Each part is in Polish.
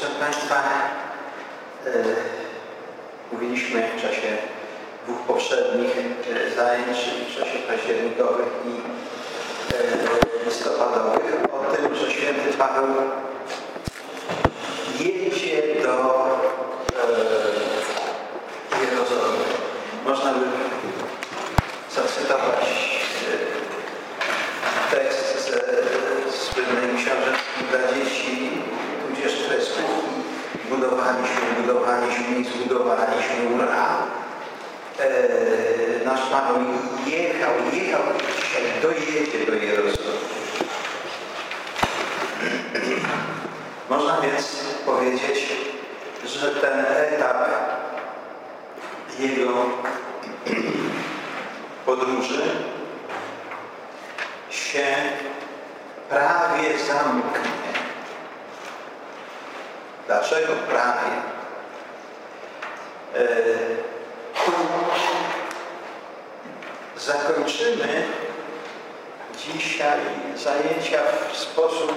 Proszę Państwa, e, mówiliśmy w czasie dwóch poprzednich e, zajęć, w czasie październikowych i e, listopadowych, o tym, że święty Paweł jedzie do e, Jerozolimy. Można by zacytować e, tekst z, z słynnej książeczki dla dzieci, tudzież kreskówki. Budowaliśmy, i zbudowaliśmy, ura. E, nasz Pan jechał, jechał i dzisiaj dojedzie do Jerozolimy. Można więc powiedzieć, że ten etap jego podróży się prawie zamknie. Dlaczego prawie? E, zakończymy dzisiaj zajęcia w sposób,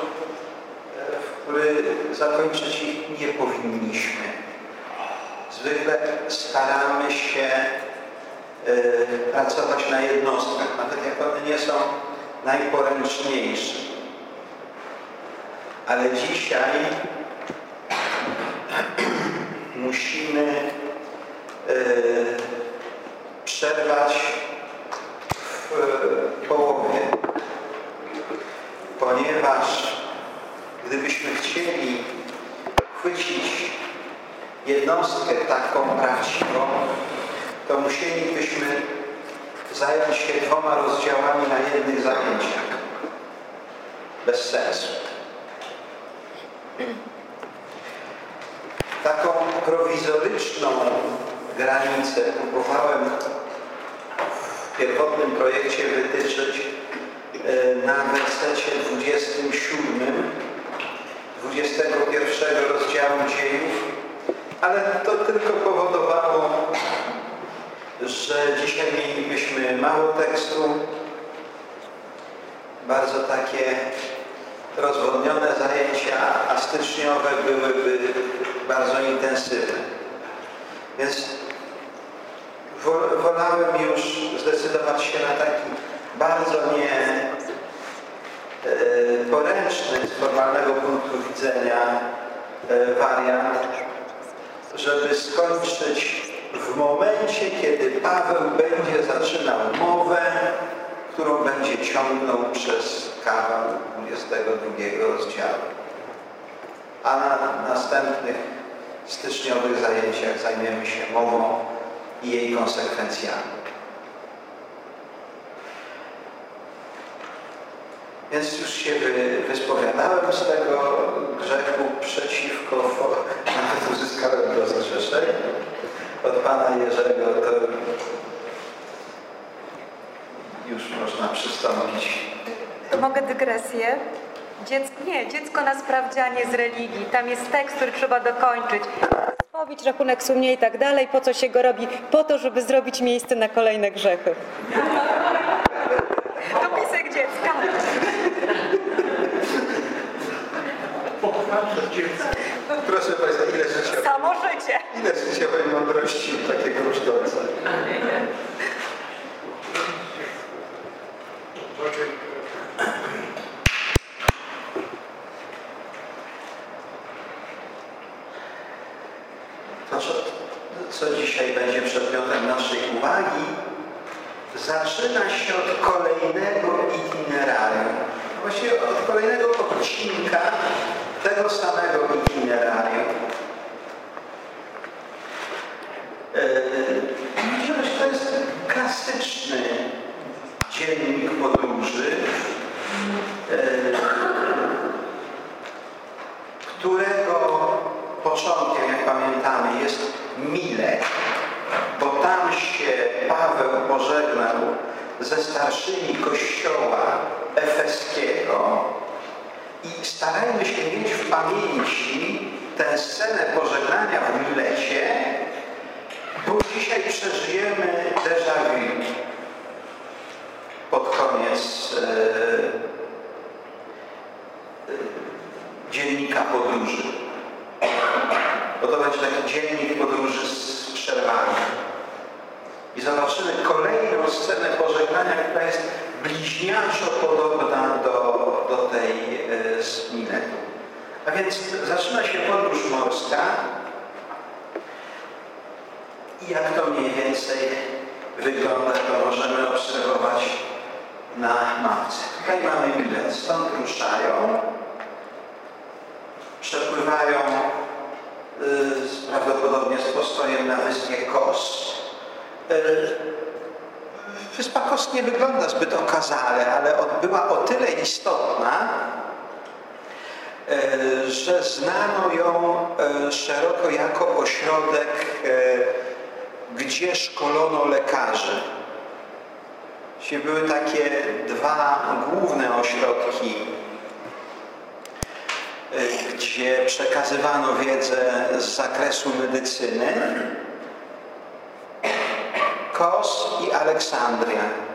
w który zakończyć ich nie powinniśmy. Zwykle staramy się pracować na jednostkach, nawet jak one nie są najporęczniejsze. Ale dzisiaj musimy przerwać w połowie, ponieważ gdybyśmy chcieli chwycić jednostkę taką prawdziwą, to musielibyśmy zająć się dwoma rozdziałami na jednych zajęciach. Bez sensu. Taką prowizoryczną granicę próbowałem w pierwotnym projekcie wytyczyć na wersecie 27 21 rozdziału dziejów, ale to tylko powodowało, że dzisiaj mielibyśmy mało tekstu, bardzo takie rozwodnione zajęcia, a styczniowe byłyby bardzo intensywne. Więc wolałem już zdecydować się na taki bardzo nie poręczny z formalnego punktu widzenia wariant, żeby skończyć w momencie, kiedy Paweł będzie zaczynał mowę, którą będzie ciągnął przez kawał 22 rozdziału. A na następnych styczniowych zajęciach zajmiemy się mową i jej konsekwencjami. Więc już się wyspowiadałem z tego grzechu przeciwko, nawet uzyskałem rozgrzeszenie od Pana Jerzego, to już można przystąpić. To mogę dygresję? Dziecko, nie, dziecko na sprawdzianie z religii. Tam jest tekst, który trzeba dokończyć. Spowiedź, rachunek sumienia i tak dalej. Po co się go robi? Po to, żeby zrobić miejsce na kolejne grzechy. Dopisek dziecka. Proszę Państwa, ile życia, Samo życie. ile życiowej mądrości takiego rusztowca. To, E, gdzie przekazywano wiedzę z zakresu medycyny, Kos i Aleksandria.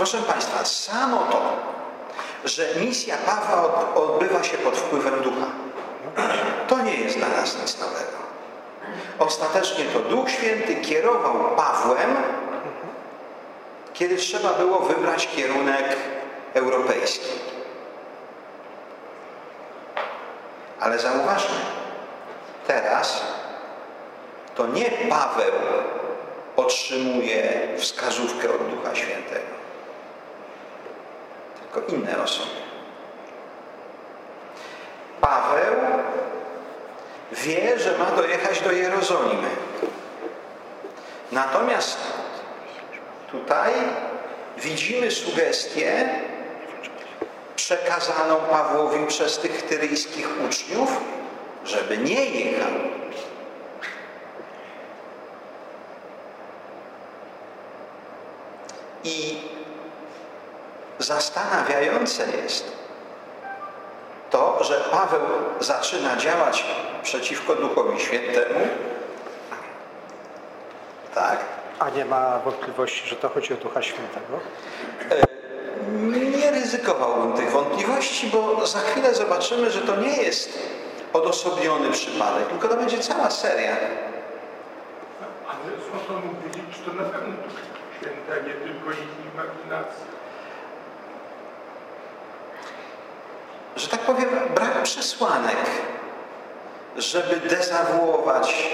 Proszę Państwa, samo to, że misja Pawła odbywa się pod wpływem ducha, to nie jest dla nas nic nowego. Ostatecznie to Duch Święty kierował Pawłem, kiedy trzeba było wybrać kierunek europejski. Ale zauważmy, teraz to nie Paweł otrzymuje wskazówkę od Ducha Świętego tylko inne osoby. Paweł wie, że ma dojechać do Jerozolimy. Natomiast tutaj widzimy sugestię przekazaną Pawłowi przez tych tyryjskich uczniów, żeby nie jechał. I Zastanawiające jest to, że Paweł zaczyna działać przeciwko Duchowi Świętemu, tak? A nie ma wątpliwości, że to chodzi o Ducha Świętego? E, nie ryzykowałbym tych wątpliwości, bo za chwilę zobaczymy, że to nie jest odosobniony przypadek, tylko to będzie cała seria. Ale co to mówili, czy to na pewno Duch Święta, nie tylko ich imaginacja? Że tak powiem, brak przesłanek, żeby dezawuować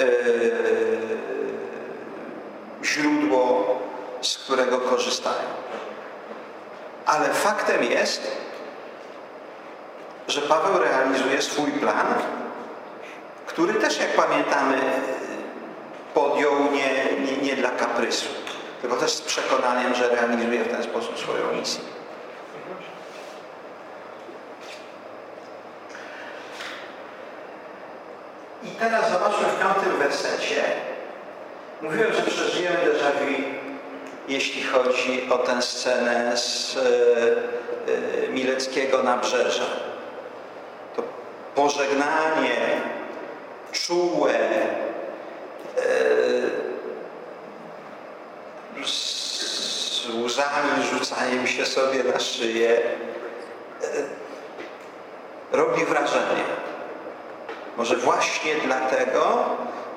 e, źródło, z którego korzystają. Ale faktem jest, że Paweł realizuje swój plan, który też, jak pamiętamy, podjął nie, nie, nie dla kaprysu, tylko też z przekonaniem, że realizuje w ten sposób swoją misję. I teraz zobaczmy w piątym wersecie. Mówiłem, że przeżyjemy déjà jeśli chodzi o tę scenę z e, e, Mileckiego Nabrzeża. To pożegnanie czułe e, z łzami rzucaniem się sobie na szyję robi wrażenie. Może właśnie dlatego,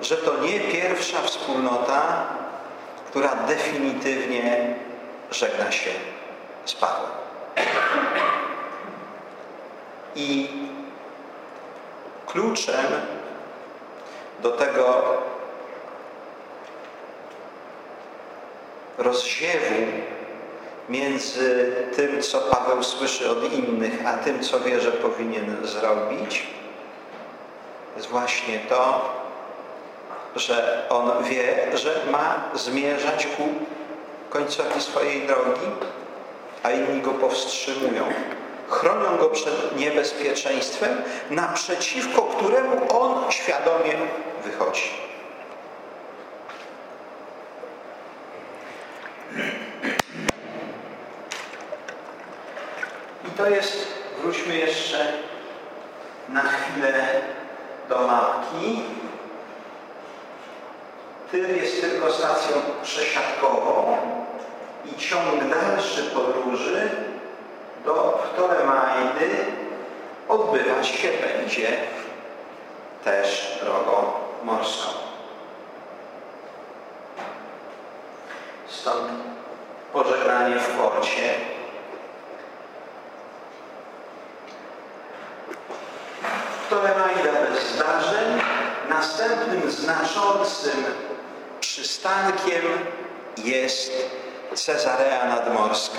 że to nie pierwsza wspólnota, która definitywnie żegna się z Pawłem. I kluczem do tego rozziewu między tym, co Paweł słyszy od innych, a tym, co wie, że powinien zrobić, jest właśnie to, że on wie, że ma zmierzać ku końcowi swojej drogi, a inni go powstrzymują. Chronią go przed niebezpieczeństwem, naprzeciwko któremu on świadomie wychodzi. I to jest, wróćmy jeszcze na chwilę do mapki. Tyr jest tylko stacją przesiadkową i ciąg dalszy podróży do Ptolemaidy odbywać się będzie też drogą morską. Stąd pożegnanie w porcie zdarzeń. Następnym znaczącym przystankiem jest Cezarea Nadmorska.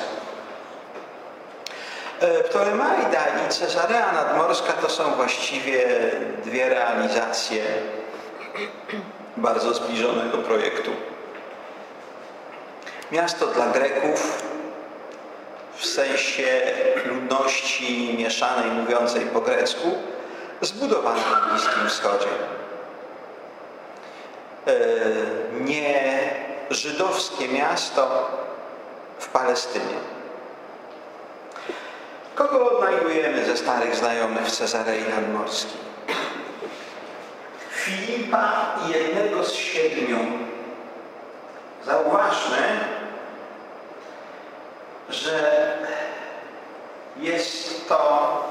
E, Ptolemaida i Cezarea Nadmorska to są właściwie dwie realizacje bardzo zbliżonego projektu. Miasto dla Greków w sensie ludności mieszanej mówiącej po grecku zbudowane na Bliskim Wschodzie. E, nie żydowskie miasto w Palestynie. Kogo odnajdujemy ze starych znajomych Cezarei Nadmorskiej? Filipa jednego z siedmiu. Zauważmy, że jest to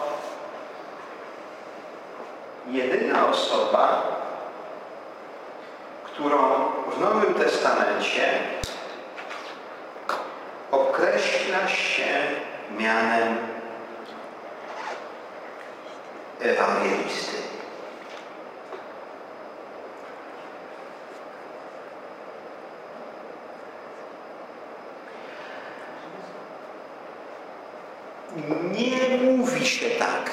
jedyna osoba, którą w Nowym Testamencie określa się mianem ewangelisty. Nie mówi się tak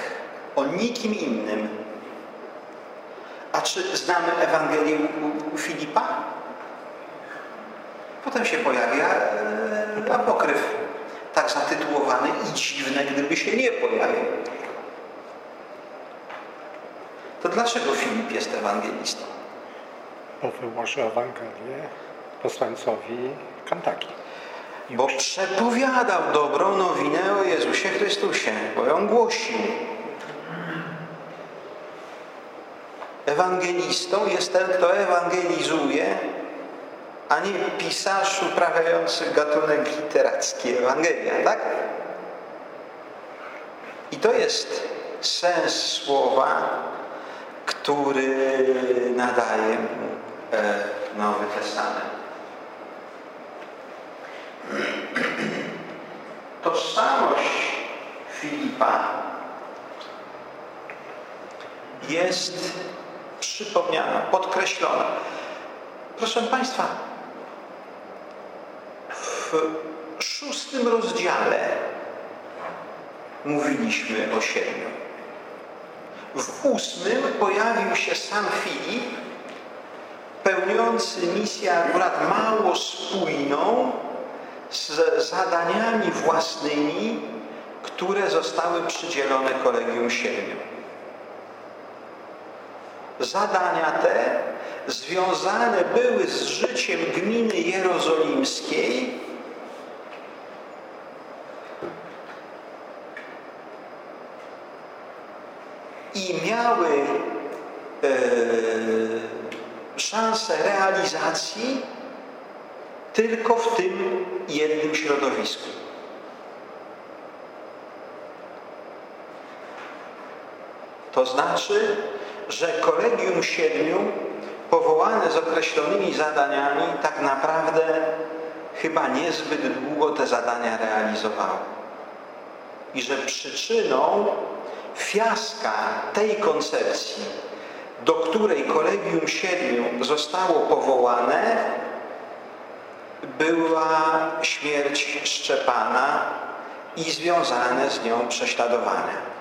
o nikim innym. A czy znamy Ewangelię u Filipa? Potem się pojawia e, apokryf, tak zatytułowany i dziwne, gdyby się nie pojawił. To dlaczego Filip jest ewangelistą? Bo wyłoży Ewangelię posłańcowi Kantaki. Bo przepowiadał dobrą nowinę o Jezusie Chrystusie, bo on głosił. Ewangelistą jest ten, kto ewangelizuje, a nie pisarz uprawiający gatunek literacki Ewangelia, tak? I to jest sens słowa, który nadaje mu e, Nowy Testament. Tożsamość Filipa jest przypomniana, podkreślona. Proszę Państwa, w szóstym rozdziale mówiliśmy o siedmiu. W ósmym pojawił się sam Filip, pełniący misję akurat mało spójną z zadaniami własnymi, które zostały przydzielone Kolegium Siedmiu. Zadania te związane były z życiem gminy jerozolimskiej i miały e, szansę realizacji tylko w tym jednym środowisku. To znaczy, że kolegium siedmiu powołane z określonymi zadaniami tak naprawdę chyba niezbyt długo te zadania realizowało. I że przyczyną fiaska tej koncepcji, do której kolegium siedmiu zostało powołane, była śmierć Szczepana i związane z nią prześladowania.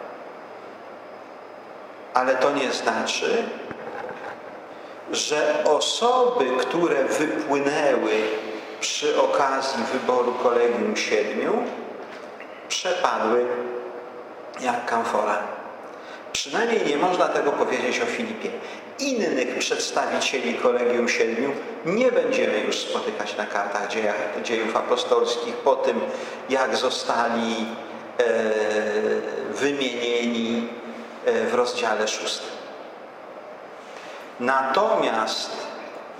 Ale to nie znaczy, że osoby, które wypłynęły przy okazji wyboru Kolegium Siedmiu, przepadły jak kamfora. Przynajmniej nie można tego powiedzieć o Filipie. Innych przedstawicieli Kolegium Siedmiu nie będziemy już spotykać na kartach dziejach, dziejów apostolskich po tym, jak zostali e, wymienieni w rozdziale szóstym. Natomiast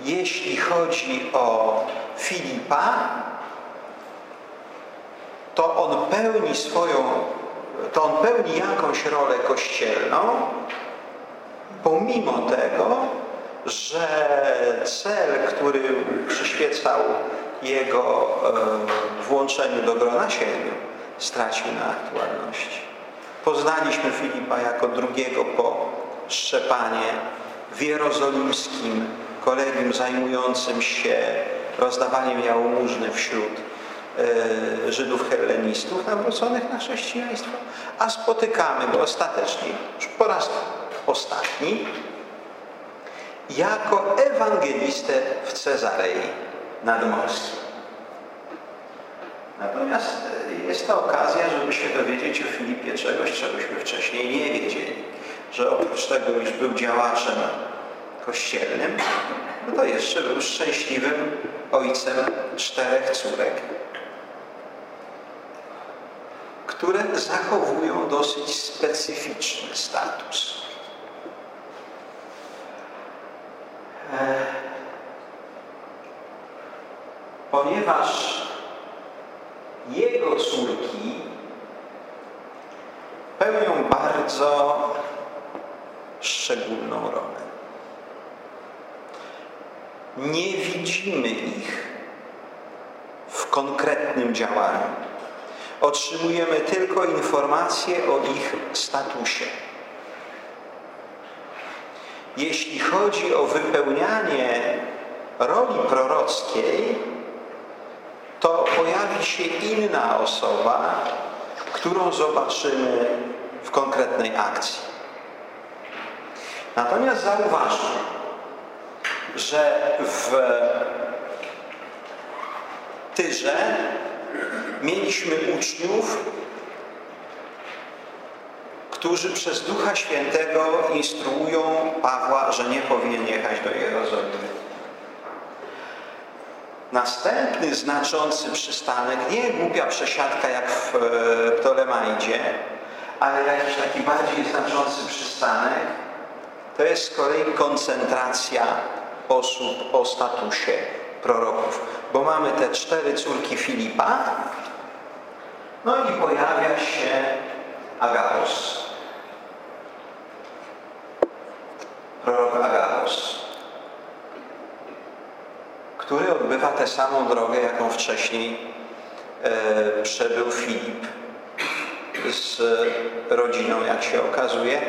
jeśli chodzi o Filipa, to on pełni swoją to on pełni jakąś rolę kościelną, pomimo tego, że cel, który przyświecał jego e, włączeniu do grona siedmiu, stracił na aktualności. Poznaliśmy Filipa jako drugiego po Szczepanie w jerozolimskim kolegium zajmującym się rozdawaniem jałmużny wśród E, Żydów hellenistów nawróconych na chrześcijaństwo, a spotykamy go ostatecznie, już po raz ostatni, jako ewangelistę w Cezarei Nadmorskiej. Natomiast e, jest to okazja, żeby się dowiedzieć o Filipie czegoś, czegośmy wcześniej nie wiedzieli. Że oprócz tego, iż był działaczem kościelnym, no to jeszcze był szczęśliwym ojcem czterech córek które zachowują dosyć specyficzny status. E, ponieważ jego córki pełnią bardzo szczególną rolę. Nie widzimy ich w konkretnym działaniu otrzymujemy tylko informacje o ich statusie. Jeśli chodzi o wypełnianie roli prorockiej, to pojawi się inna osoba, którą zobaczymy w konkretnej akcji. Natomiast zauważmy, że w Tyrze mieliśmy uczniów, którzy przez Ducha Świętego instruują Pawła, że nie powinien jechać do Jerozolimy. Następny znaczący przystanek, nie głupia przesiadka jak w e, Ptolemaidzie, ale jakiś taki bardziej znaczący przystanek, to jest z kolei koncentracja osób o statusie proroków. Bo mamy te cztery córki Filipa, no i pojawia się Agapos. Prorok Agapos, który odbywa tę samą drogę, jaką wcześniej e, przebył Filip z rodziną, jak się okazuje,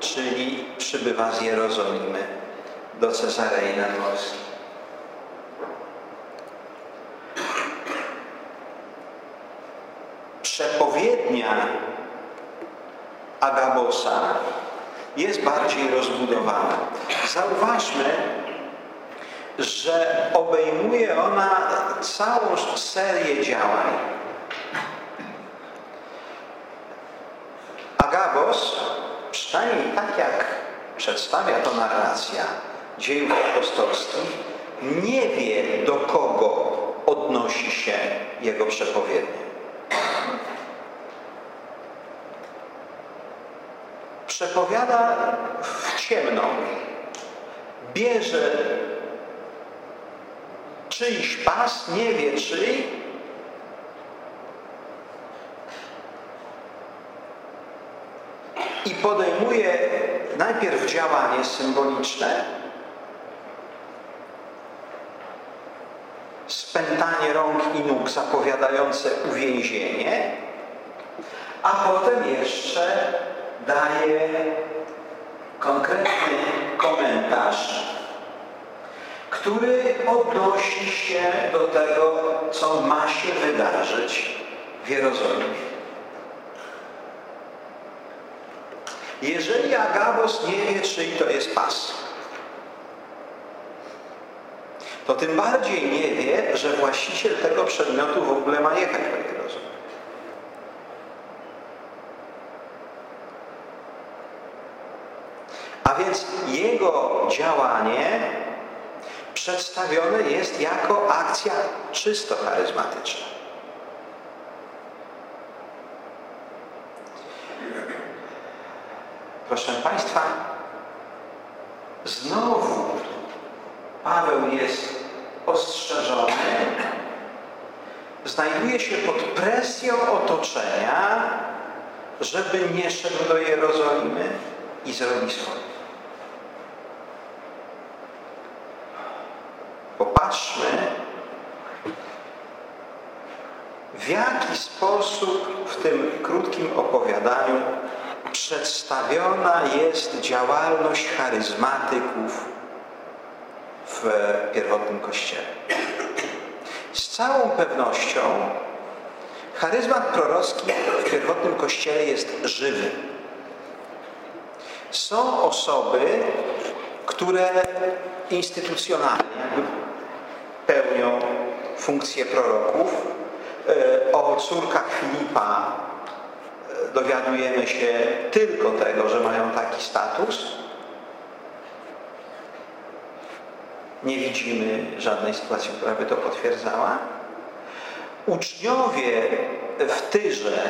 czyli przybywa z Jerozolimy do Cezarei Nadmorskiej. Przepowiednia Agabosa jest bardziej rozbudowana. Zauważmy, że obejmuje ona całą serię działań. Agabos, przynajmniej tak jak przedstawia to narracja dziejów apostolskich, nie wie do kogo odnosi się jego przepowiednie. Przepowiada w ciemno, bierze czyjś pas, nie wie czyj, i podejmuje najpierw działanie symboliczne, spętanie rąk i nóg zapowiadające uwięzienie, a potem jeszcze daje konkretny komentarz, który odnosi się do tego, co ma się wydarzyć w Jerozolimie. Jeżeli Agabos nie wie, czyj to jest pas, to tym bardziej nie wie, że właściciel tego przedmiotu w ogóle ma jechać do Jerozolimy. A więc jego działanie przedstawione jest jako akcja czysto charyzmatyczna. Proszę Państwa, znowu Paweł jest ostrzeżony, znajduje się pod presją otoczenia, żeby nie szedł do Jerozolimy i zrobi swoje. Popatrzmy, w jaki sposób w tym krótkim opowiadaniu przedstawiona jest działalność charyzmatyków w pierwotnym Kościele. Z całą pewnością charyzmat prorocki w pierwotnym Kościele jest żywy. Są osoby, które instytucjonalnie pełnią funkcję proroków. O córkach Filipa dowiadujemy się tylko tego, że mają taki status. Nie widzimy żadnej sytuacji, która by to potwierdzała. Uczniowie w Tyrze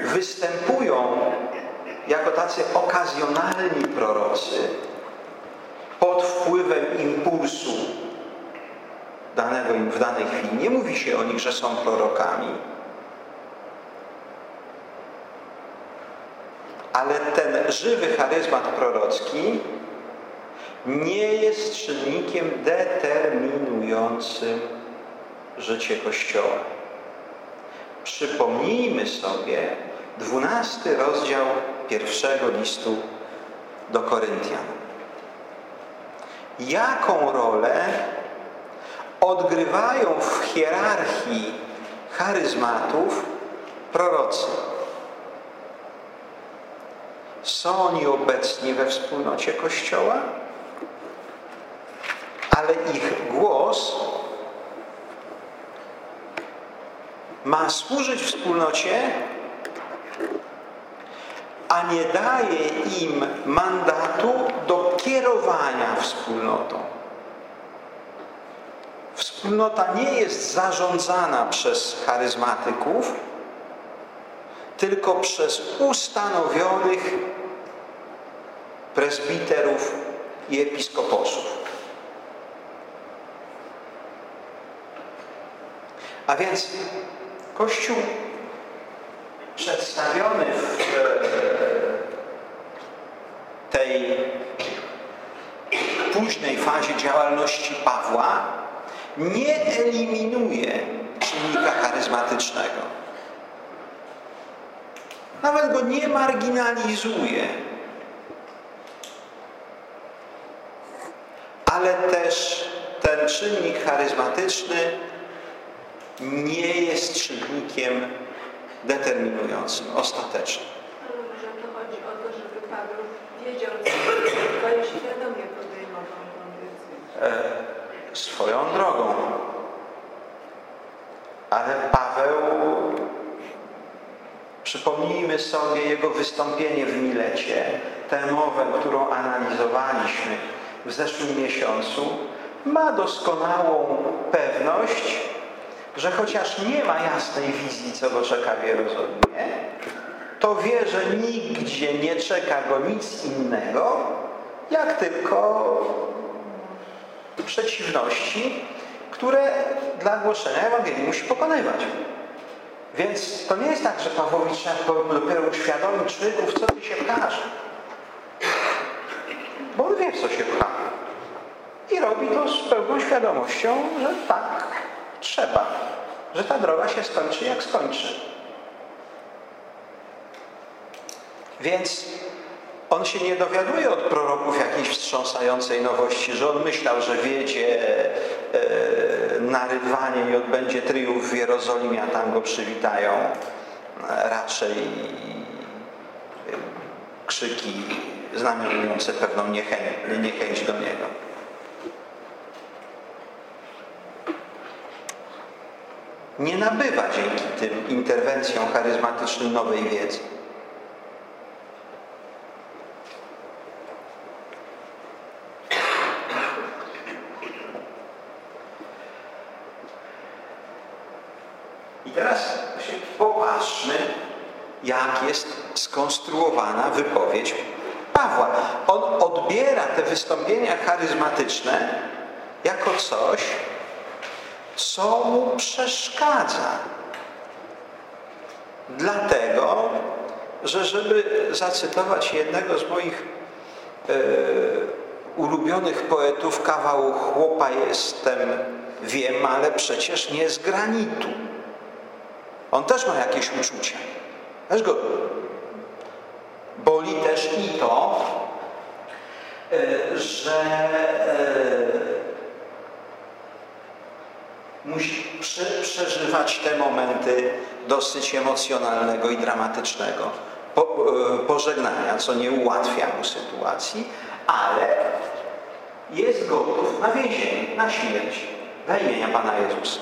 występują jako tacy okazjonalni prorocy pod wpływem impulsu danego im w danej chwili. Nie mówi się o nich, że są prorokami. Ale ten żywy charyzmat prorocki nie jest czynnikiem determinującym życie Kościoła. Przypomnijmy sobie dwunasty rozdział pierwszego listu do Koryntian. Jaką rolę odgrywają w hierarchii charyzmatów prorocy? Są oni obecni we wspólnocie Kościoła, ale ich głos ma służyć wspólnocie, a nie daje im mandatu do kierowania wspólnotą. Wspólnota nie jest zarządzana przez charyzmatyków, tylko przez ustanowionych prezbiterów i episkoposów. A więc Kościół przedstawiony w tej późnej fazie działalności Pawła nie eliminuje czynnika charyzmatycznego. Nawet go nie marginalizuje. Ale też ten czynnik charyzmatyczny nie jest czynnikiem determinującym, ostatecznym. Może to chodzi o to, żeby Paweł wiedział, co i świadomie podejmował tą decyzję. Swoją drogą. Ale Paweł, przypomnijmy sobie jego wystąpienie w Milecie, tę mowę, którą analizowaliśmy w zeszłym miesiącu, ma doskonałą pewność, że chociaż nie ma jasnej wizji, co go czeka w Jerozolimie, to wie, że nigdzie nie czeka go nic innego, jak tylko przeciwności, które dla głoszenia Ewangelii musi pokonywać. Więc to nie jest tak, że Pawłowi trzeba dopiero uświadomić człowieków, co ty się pchasz. Bo on wie, w co się pcha. I robi to z pełną świadomością, że tak trzeba. Że ta droga się skończy, jak skończy. Więc on się nie dowiaduje od proroków jakiejś wstrząsającej nowości, że on myślał, że wiedzie e, na rydwanie i odbędzie triumf w Jerozolimie, a tam go przywitają e, raczej e, krzyki znamionujące pewną niechęć, niechęć do niego. Nie nabywa dzięki tym interwencjom charyzmatycznym nowej wiedzy. I teraz się popatrzmy, jak jest skonstruowana wypowiedź Pawła. On odbiera te wystąpienia charyzmatyczne jako coś, co mu przeszkadza. Dlatego, że żeby zacytować jednego z moich e, ulubionych poetów, kawał chłopa jestem, wiem, ale przecież nie z granitu. On też ma jakieś uczucia. Też go boli też i to, e, że e, musi przeżywać te momenty dosyć emocjonalnego i dramatycznego e, pożegnania, co nie ułatwia mu sytuacji, ale jest gotów na więzienie, na śmierć dla imienia Pana Jezusa.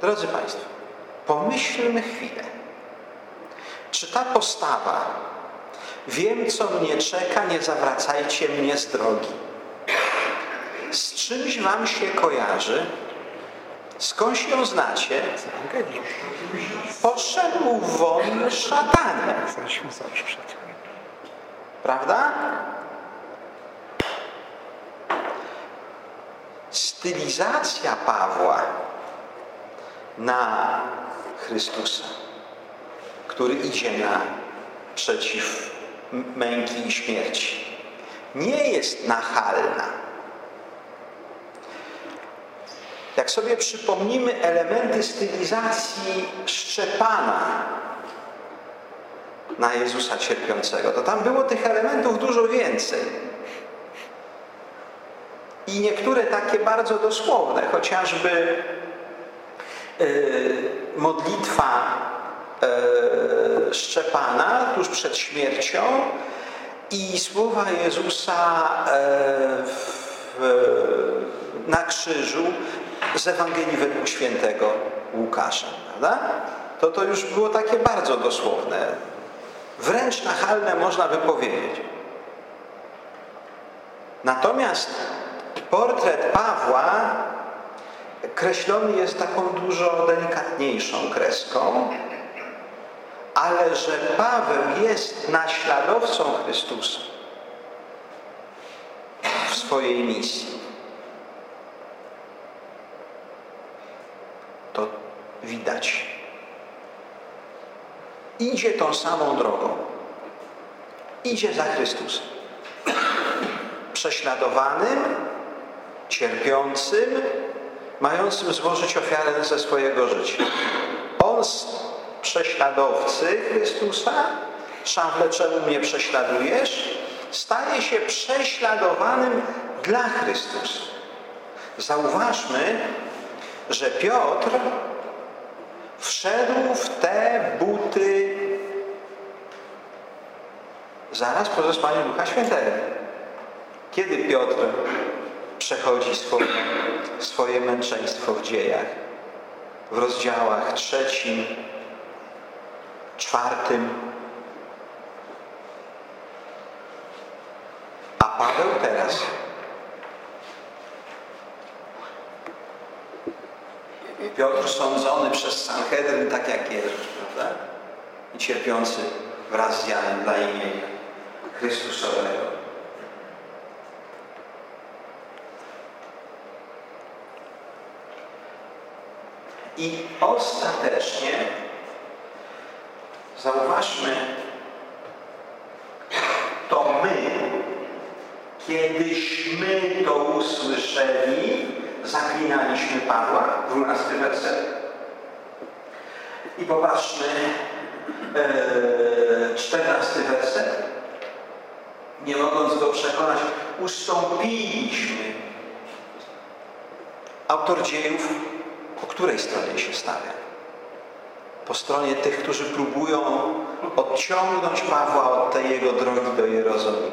Drodzy Państwo, pomyślmy chwilę. Czy ta postawa wiem, co mnie czeka, nie zawracajcie mnie z drogi. Z czymś wam się kojarzy? Skądś ją znacie? Poszedł won szatanie. Prawda? Stylizacja Pawła na Chrystusa, który idzie na przeciw męki i śmierci, nie jest nachalna. Jak sobie przypomnimy elementy stylizacji Szczepana na Jezusa cierpiącego, to tam było tych elementów dużo więcej. I niektóre takie bardzo dosłowne, chociażby yy, modlitwa Szczepana tuż przed śmiercią i słowa Jezusa w, na krzyżu z Ewangelii według świętego Łukasza. Prawda? To to już było takie bardzo dosłowne. Wręcz nachalne można by powiedzieć. Natomiast portret Pawła kreślony jest taką dużo delikatniejszą kreską, ale że Paweł jest naśladowcą Chrystusa w swojej misji. To widać. Idzie tą samą drogą. Idzie za Chrystusem. Prześladowanym, cierpiącym, mającym złożyć ofiarę ze swojego życia. On prześladowcy Chrystusa, szafle czemu mnie prześladujesz, staje się prześladowanym dla Chrystusa. Zauważmy, że Piotr wszedł w te buty zaraz po zesłaniu Ducha Świętego. Kiedy Piotr przechodzi swoje, swoje męczeństwo w dziejach? W rozdziałach trzecim, czwartym. A Paweł teraz Piotr sądzony przez Sanhedryn tak jak Jezus, prawda? I cierpiący wraz z Janem dla imienia Chrystusowego. I ostatecznie zauważmy, to my, kiedyśmy to usłyszeli, zaklinaliśmy Pawła, 12 werset. I popatrzmy, e, 14 werset. Nie mogąc go przekonać, ustąpiliśmy. Autor dziejów po której stronie się stawia? Po stronie tych, którzy próbują odciągnąć Pawła od tej jego drogi do Jerozolimy.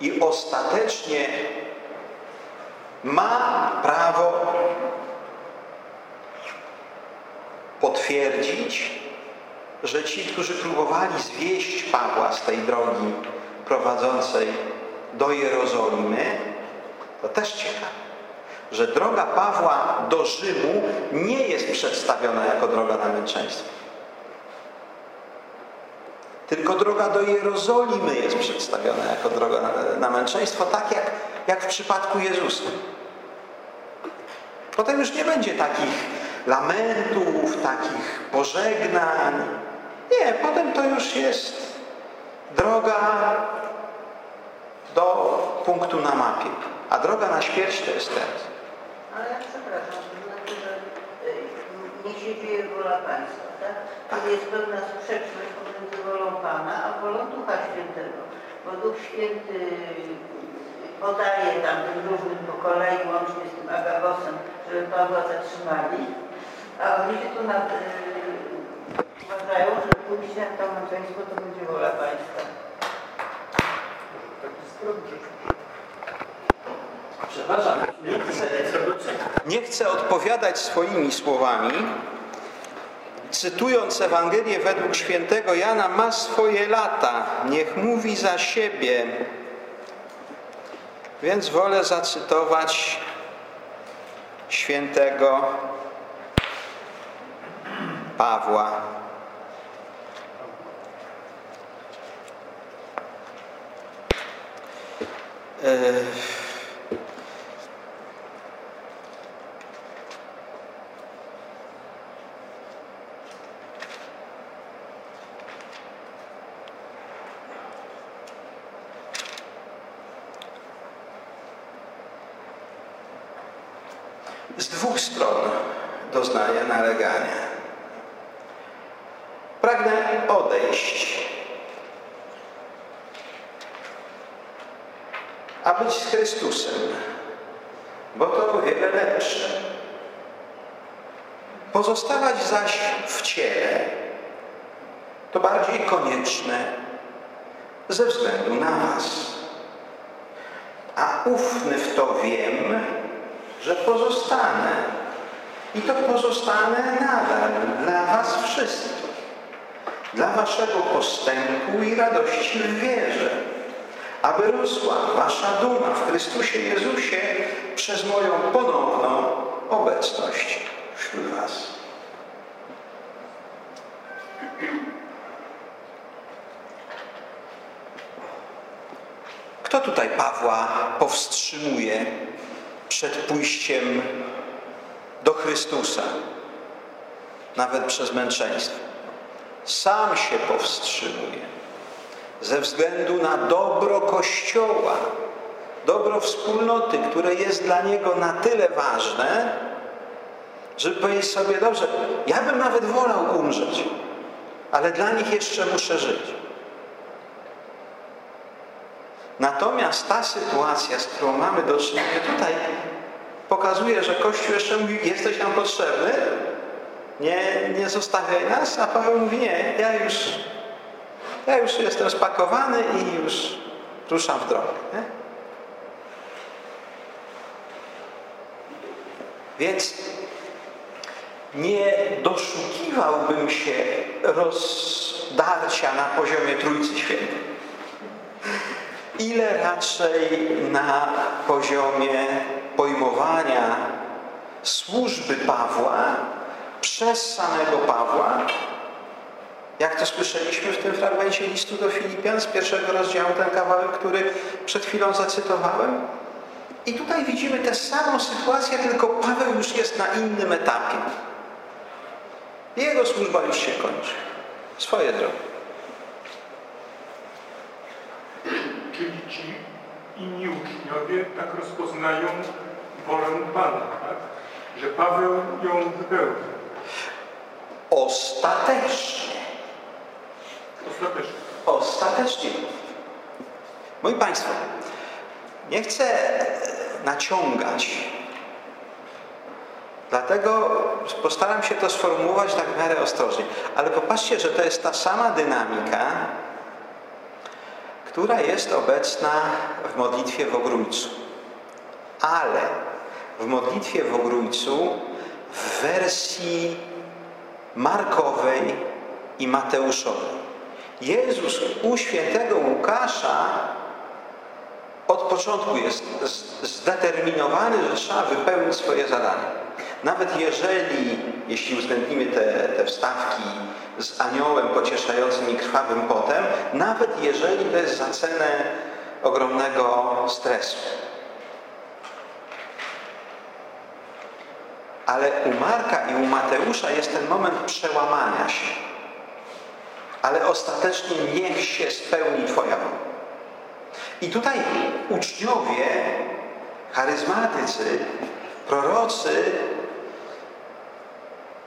I ostatecznie ma prawo potwierdzić, że ci, którzy próbowali zwieść Pawła z tej drogi prowadzącej do Jerozolimy, to też ciekawe, że droga Pawła do Rzymu nie jest przedstawiona jako droga na męczeństwo. Tylko droga do Jerozolimy jest przedstawiona jako droga na, męczeństwo, tak jak, jak w przypadku Jezusa. Potem już nie będzie takich lamentów, takich pożegnań. Nie, potem to już jest droga do punktu na mapie. A droga na śmierć to jest teraz. Ale ja przepraszam, to znaczy, że y, niech się dzieje wola Państwa, tak? To jest pewna sprzeczność pomiędzy wolą Pana a wolą Ducha Świętego. Bo Duch Święty podaje tam tym różnym po kolei, łącznie z tym Agabosem, żeby Pawła zatrzymali, a oni się tu nad, y, uważają, że pójście na to męczeństwo to będzie wola Państwa. Taki skrok rzeczywiście. Przepraszam, nie chcę, nie chcę odpowiadać swoimi słowami. Cytując Ewangelię według świętego Jana, ma swoje lata, niech mówi za siebie. Więc wolę zacytować świętego Pawła. Yy. z dwóch stron doznaje nalegania. Pragnę odejść, a być z Chrystusem, bo to o wiele lepsze. Pozostawać zaś w ciele to bardziej konieczne ze względu na Was. A ufny w to wiem, że pozostanę. I to pozostanę nadal dla Was wszystkich. Dla Waszego postępu i radości w wierze. aby rosła wasza duma w Chrystusie Jezusie przez moją ponowną obecność wśród was. Kto tutaj Pawła powstrzymuje przed pójściem do Chrystusa, nawet przez męczeństwo? Sam się powstrzymuje ze względu na dobro Kościoła, dobro wspólnoty, które jest dla niego na tyle ważne, żeby powiedzieć sobie, dobrze, ja bym nawet wolał umrzeć, ale dla nich jeszcze muszę żyć. Natomiast ta sytuacja, z którą mamy do czynienia tutaj, pokazuje, że Kościół jeszcze mówi, jesteś nam potrzebny, nie, nie zostawiaj nas, a Paweł mówi, nie, ja już, ja już jestem spakowany i już ruszam w drogę. Nie? Więc nie doszukiwałbym się rozdarcia na poziomie Trójcy Świętej. Ile raczej na poziomie pojmowania służby Pawła przez samego Pawła, jak to słyszeliśmy w tym fragmencie listu do Filipian z pierwszego rozdziału, ten kawałek, który przed chwilą zacytowałem. I tutaj widzimy tę samą sytuację, tylko Paweł już jest na innym etapie. Jego służba już się kończy. Swoje drogi. Czyli ci inni uczniowie tak rozpoznają wolę Pana, tak? Że Paweł ją wypełni. Ostatecznie. Ostatecznie. Ostatecznie. Moi Państwo, nie chcę naciągać. Dlatego postaram się to sformułować tak w miarę ostrożnie. Ale popatrzcie, że to jest ta sama dynamika, która jest obecna w modlitwie w Ogrójcu. Ale w modlitwie w Ogrójcu w wersji Markowej i Mateuszowej. Jezus u świętego Łukasza od początku jest zdeterminowany, że trzeba wypełnić swoje zadanie. Nawet jeżeli, jeśli uwzględnimy te, te wstawki z aniołem pocieszającym i krwawym potem, nawet jeżeli to jest za cenę ogromnego stresu. Ale u Marka i u Mateusza jest ten moment przełamania się. Ale ostatecznie niech się spełni Twoja wola. I tutaj uczniowie, charyzmatycy, prorocy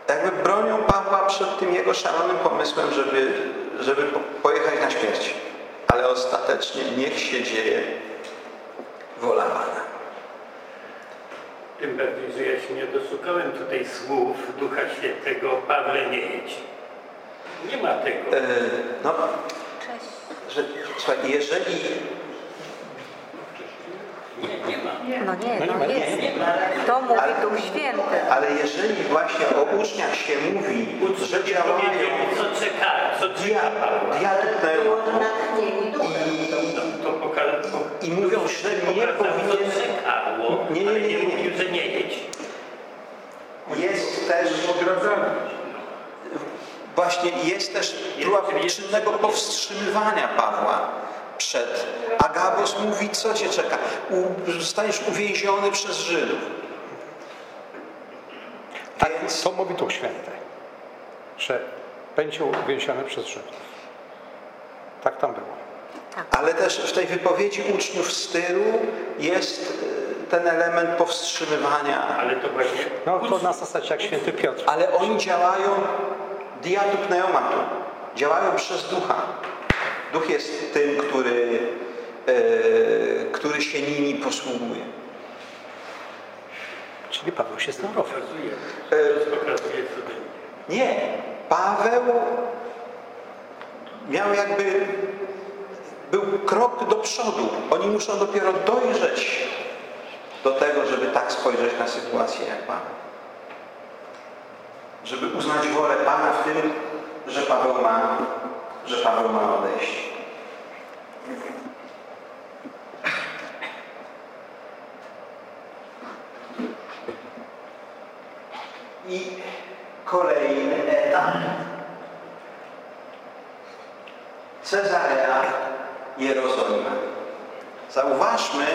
jakby bronią Pawła przed tym jego szalonym pomysłem, żeby, żeby pojechać na śmierć. Ale ostatecznie niech się dzieje wola Pana. Tym bardziej, że ja się nie doszukałem tutaj słów Ducha Świętego Pawle nie jedź. Nie ma tego. E, no, że, słuchaj, jeżeli Nie, nie ma. No nie, No nie no jest. Nie ma. To mówi Ale- Duch Święty. Ale jeżeli właśnie o uczniach się mówi, że działają co czeka, co czeka Pawła. diatupneumatą i mówią, że nie powinien... czekało, Nie, nie, nie, nie nie. mówił, że nie jedź. Jest też właśnie jest też próba czynnego powstrzymywania Pawła przed. Agabos mówi, co cię czeka? U, zostaniesz uwięziony przez Żydów. Tak, Więc to mówi Duch Święty, że będzie uwięziony przez Żydów. Tak tam było. Ale też w tej wypowiedzi uczniów z tyłu jest y, ten element powstrzymywania. Ale to właśnie No to na zasadzie jak święty Piotr. Ale oni działają diatu pneumatu. Działają przez ducha. Duch jest tym, który, e, który się nimi posługuje. Czyli Paweł się z tym robił. pokazuje, E, nie. Paweł miał jakby był krok do przodu. Oni muszą dopiero dojrzeć do tego, żeby tak spojrzeć na sytuację jak Pan. Żeby uznać wolę Pana w tym, że Paweł ma, że Paweł ma odejść. I kolejny etap. Cezarea Jerozolima. Zauważmy,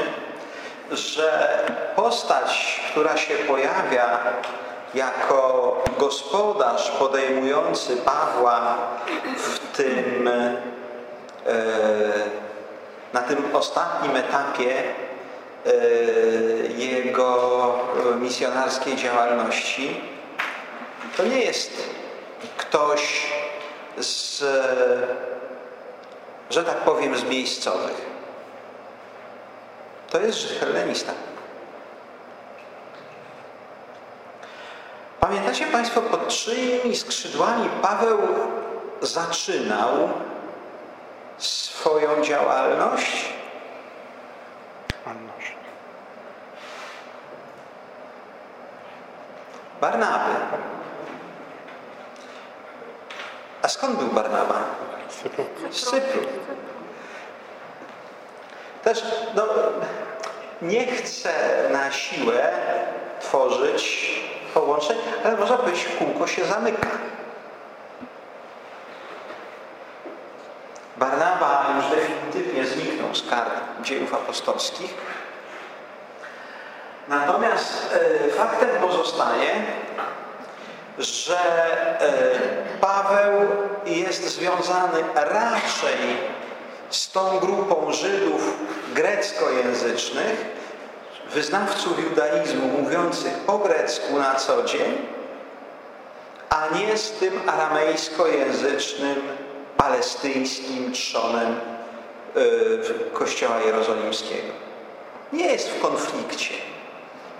że postać, która się pojawia jako gospodarz podejmujący Pawła w tym, e, na tym ostatnim etapie e, jego misjonarskiej działalności, to nie jest ktoś z, że tak powiem, z miejscowych. To jest hellenista. Pamiętacie Państwo, pod czyimi skrzydłami Paweł zaczynał swoją działalność? Barnaby. A skąd był Barnaba? Cypru. Z Cypru. Też, no, nie chcę na siłę tworzyć połączeń, ale można powiedzieć, kółko się zamyka. Barnaba już definitywnie zniknął z kart dziejów apostolskich. Natomiast e, faktem pozostaje, że e, Paweł jest związany raczej z tą grupą Żydów greckojęzycznych, wyznawców judaizmu mówiących po grecku na co dzień, a nie z tym aramejskojęzycznym, palestyńskim trzonem y, Kościoła Jerozolimskiego. Nie jest w konflikcie,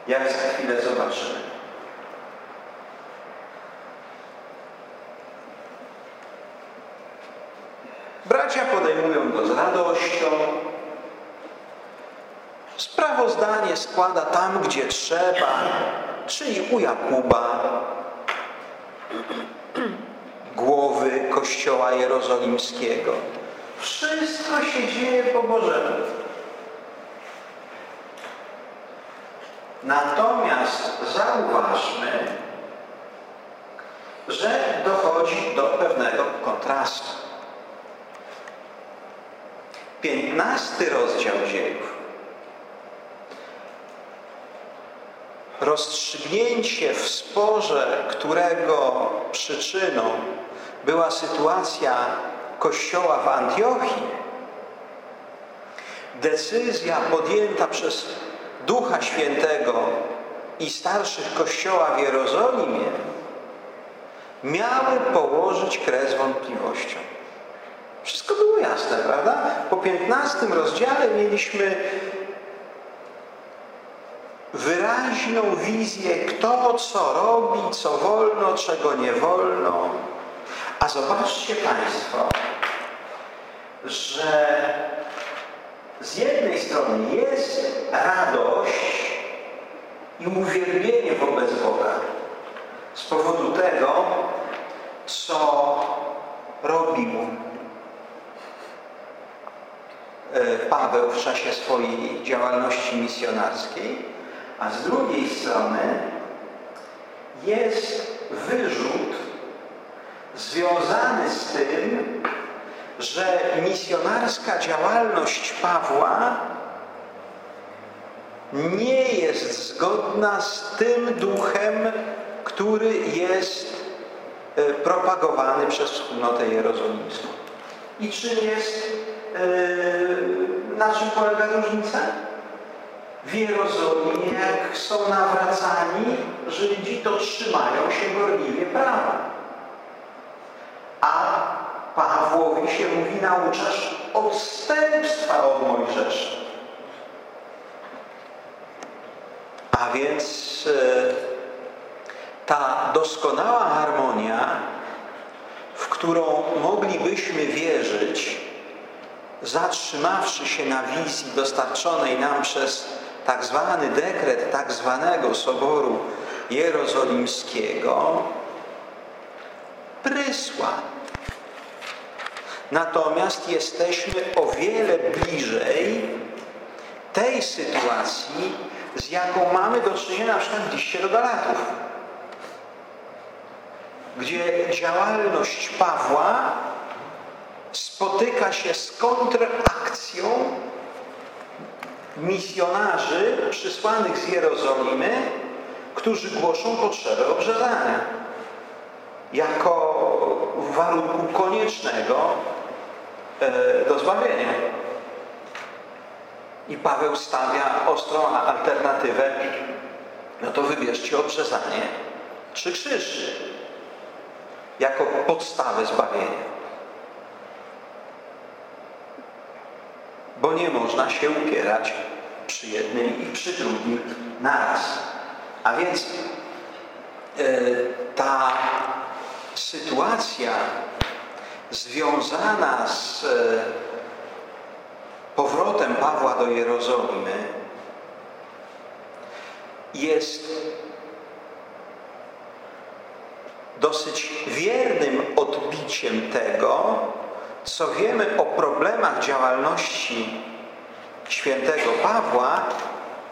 jak za chwilę zobaczymy. Bracia podejmują go z radością. Sprawozdanie składa tam, gdzie trzeba, czyli u Jakuba, głowy Kościoła Jerozolimskiego. Wszystko się dzieje po Bożemu. Natomiast zauważmy, że dochodzi do pewnego kontrastu. Piętnasty rozdział dziejów. Rozstrzygnięcie w sporze, którego przyczyną była sytuacja Kościoła w Antiochii, decyzja podjęta przez Ducha Świętego i starszych Kościoła w Jerozolimie miały położyć kres wątpliwościom. Wszystko było jasne, prawda? Po 15 rozdziale mieliśmy wyraźną wizję, kto co robi, co wolno, czego nie wolno. A zobaczcie Państwo, że z jednej strony jest radość i uwielbienie wobec Boga z powodu tego, co robił Paweł w czasie swojej działalności misjonarskiej, a z drugiej strony jest wyrzut związany z tym, że misjonarska działalność Pawła nie jest zgodna z tym duchem, który jest propagowany przez wspólnotę jerozolimską. I czym jest, na czym polega różnica? W Jerozolimie, jak są nawracani Żydzi, to trzymają się gorliwie prawa. A Pawłowi się mówi, nauczasz odstępstwa od Mojżesza. A więc ta doskonała harmonia, w którą moglibyśmy wierzyć, zatrzymawszy się na wizji dostarczonej nam przez tak zwany dekret tak zwanego Soboru Jerozolimskiego, prysła. Natomiast jesteśmy o wiele bliżej tej sytuacji, z jaką mamy do czynienia na przykład w liście do Galatów. gdzie działalność Pawła spotyka się z kontrakcją misjonarzy przysłanych z Jerozolimy, którzy głoszą potrzebę obrzezania jako warunku koniecznego e, do zbawienia. I Paweł stawia ostrą alternatywę, no to wybierzcie obrzezanie czy krzyż jako podstawę zbawienia. Nie można się upierać przy jednym i przy drugim naraz. A więc e, ta sytuacja związana z e, powrotem Pawła do Jerozolimy jest dosyć wiernym odbiciem tego, co wiemy o problemach działalności świętego Pawła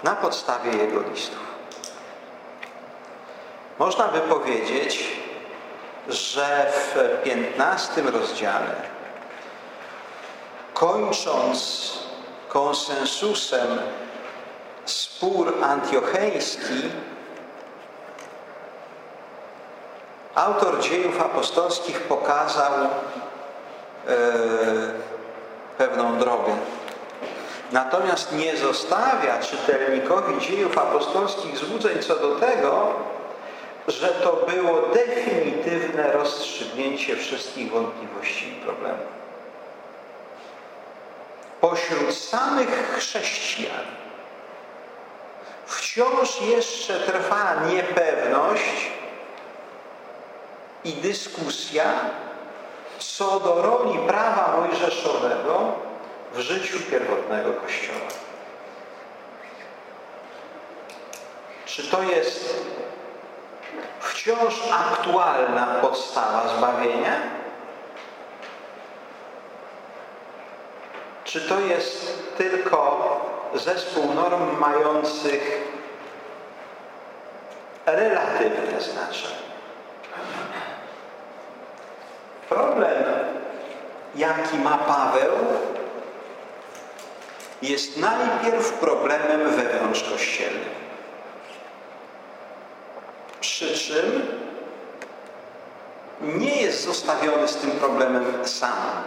na podstawie jego listów. Można by powiedzieć, że w 15 rozdziale, kończąc konsensusem spór antiocheński, autor dziejów apostolskich pokazał pewną drogę. Natomiast nie zostawia czytelnikowi dziejów apostolskich złudzeń co do tego, że to było definitywne rozstrzygnięcie wszystkich wątpliwości i problemów. Pośród samych chrześcijan wciąż jeszcze trwa niepewność i dyskusja co do roli prawa mojżeszowego w życiu pierwotnego Kościoła. Czy to jest wciąż aktualna podstawa zbawienia? Czy to jest tylko zespół norm mających relatywne znaczenie? Problem, jaki ma Paweł, jest najpierw problemem wewnątrzkościelnym. Przy czym nie jest zostawiony z tym problemem sam.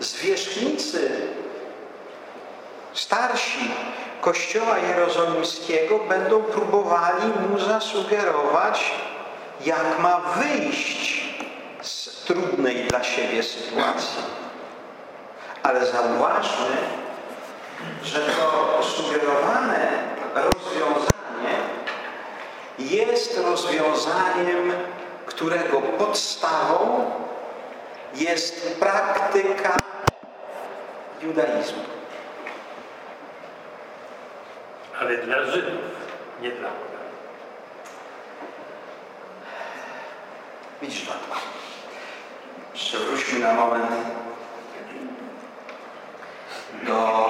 Zwierzchnicy starsi Kościoła Jerozolimskiego będą próbowali mu zasugerować, jak ma wyjść z trudnej dla siebie sytuacji. Ale zauważmy, że to sugerowane rozwiązanie jest rozwiązaniem, którego podstawą jest praktyka judaizmu. Ale dla Żydów, nie dla Pogan. Widzisz Pan. Jeszcze wróćmy na moment do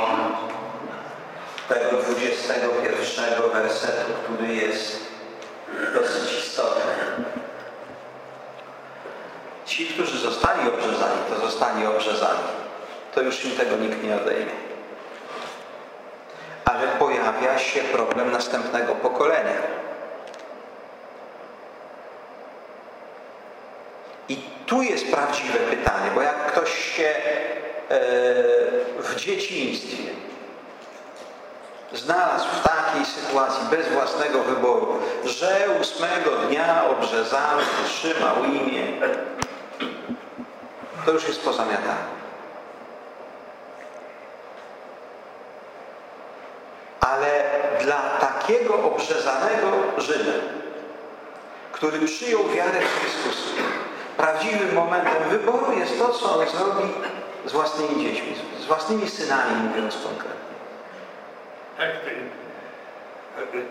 tego 21 wersetu, który jest dosyć istotny. Ci, którzy zostali obrzezani, to zostali obrzezani. To już im tego nikt nie odejmie. Ale pojawia się problem następnego pokolenia. I tu jest prawdziwe pytanie, bo jak ktoś się e, w dzieciństwie znalazł w takiej sytuacji bez własnego wyboru, że ósmego dnia obrzezany trzymał imię, to już jest pozamiatane. Ale dla takiego obrzezanego Żyda, który przyjął wiarę w Chrystusa, prawdziwym momentem wyboru jest to, co on zrobi z własnymi dziećmi, z własnymi synami, mówiąc konkretnie. Tak,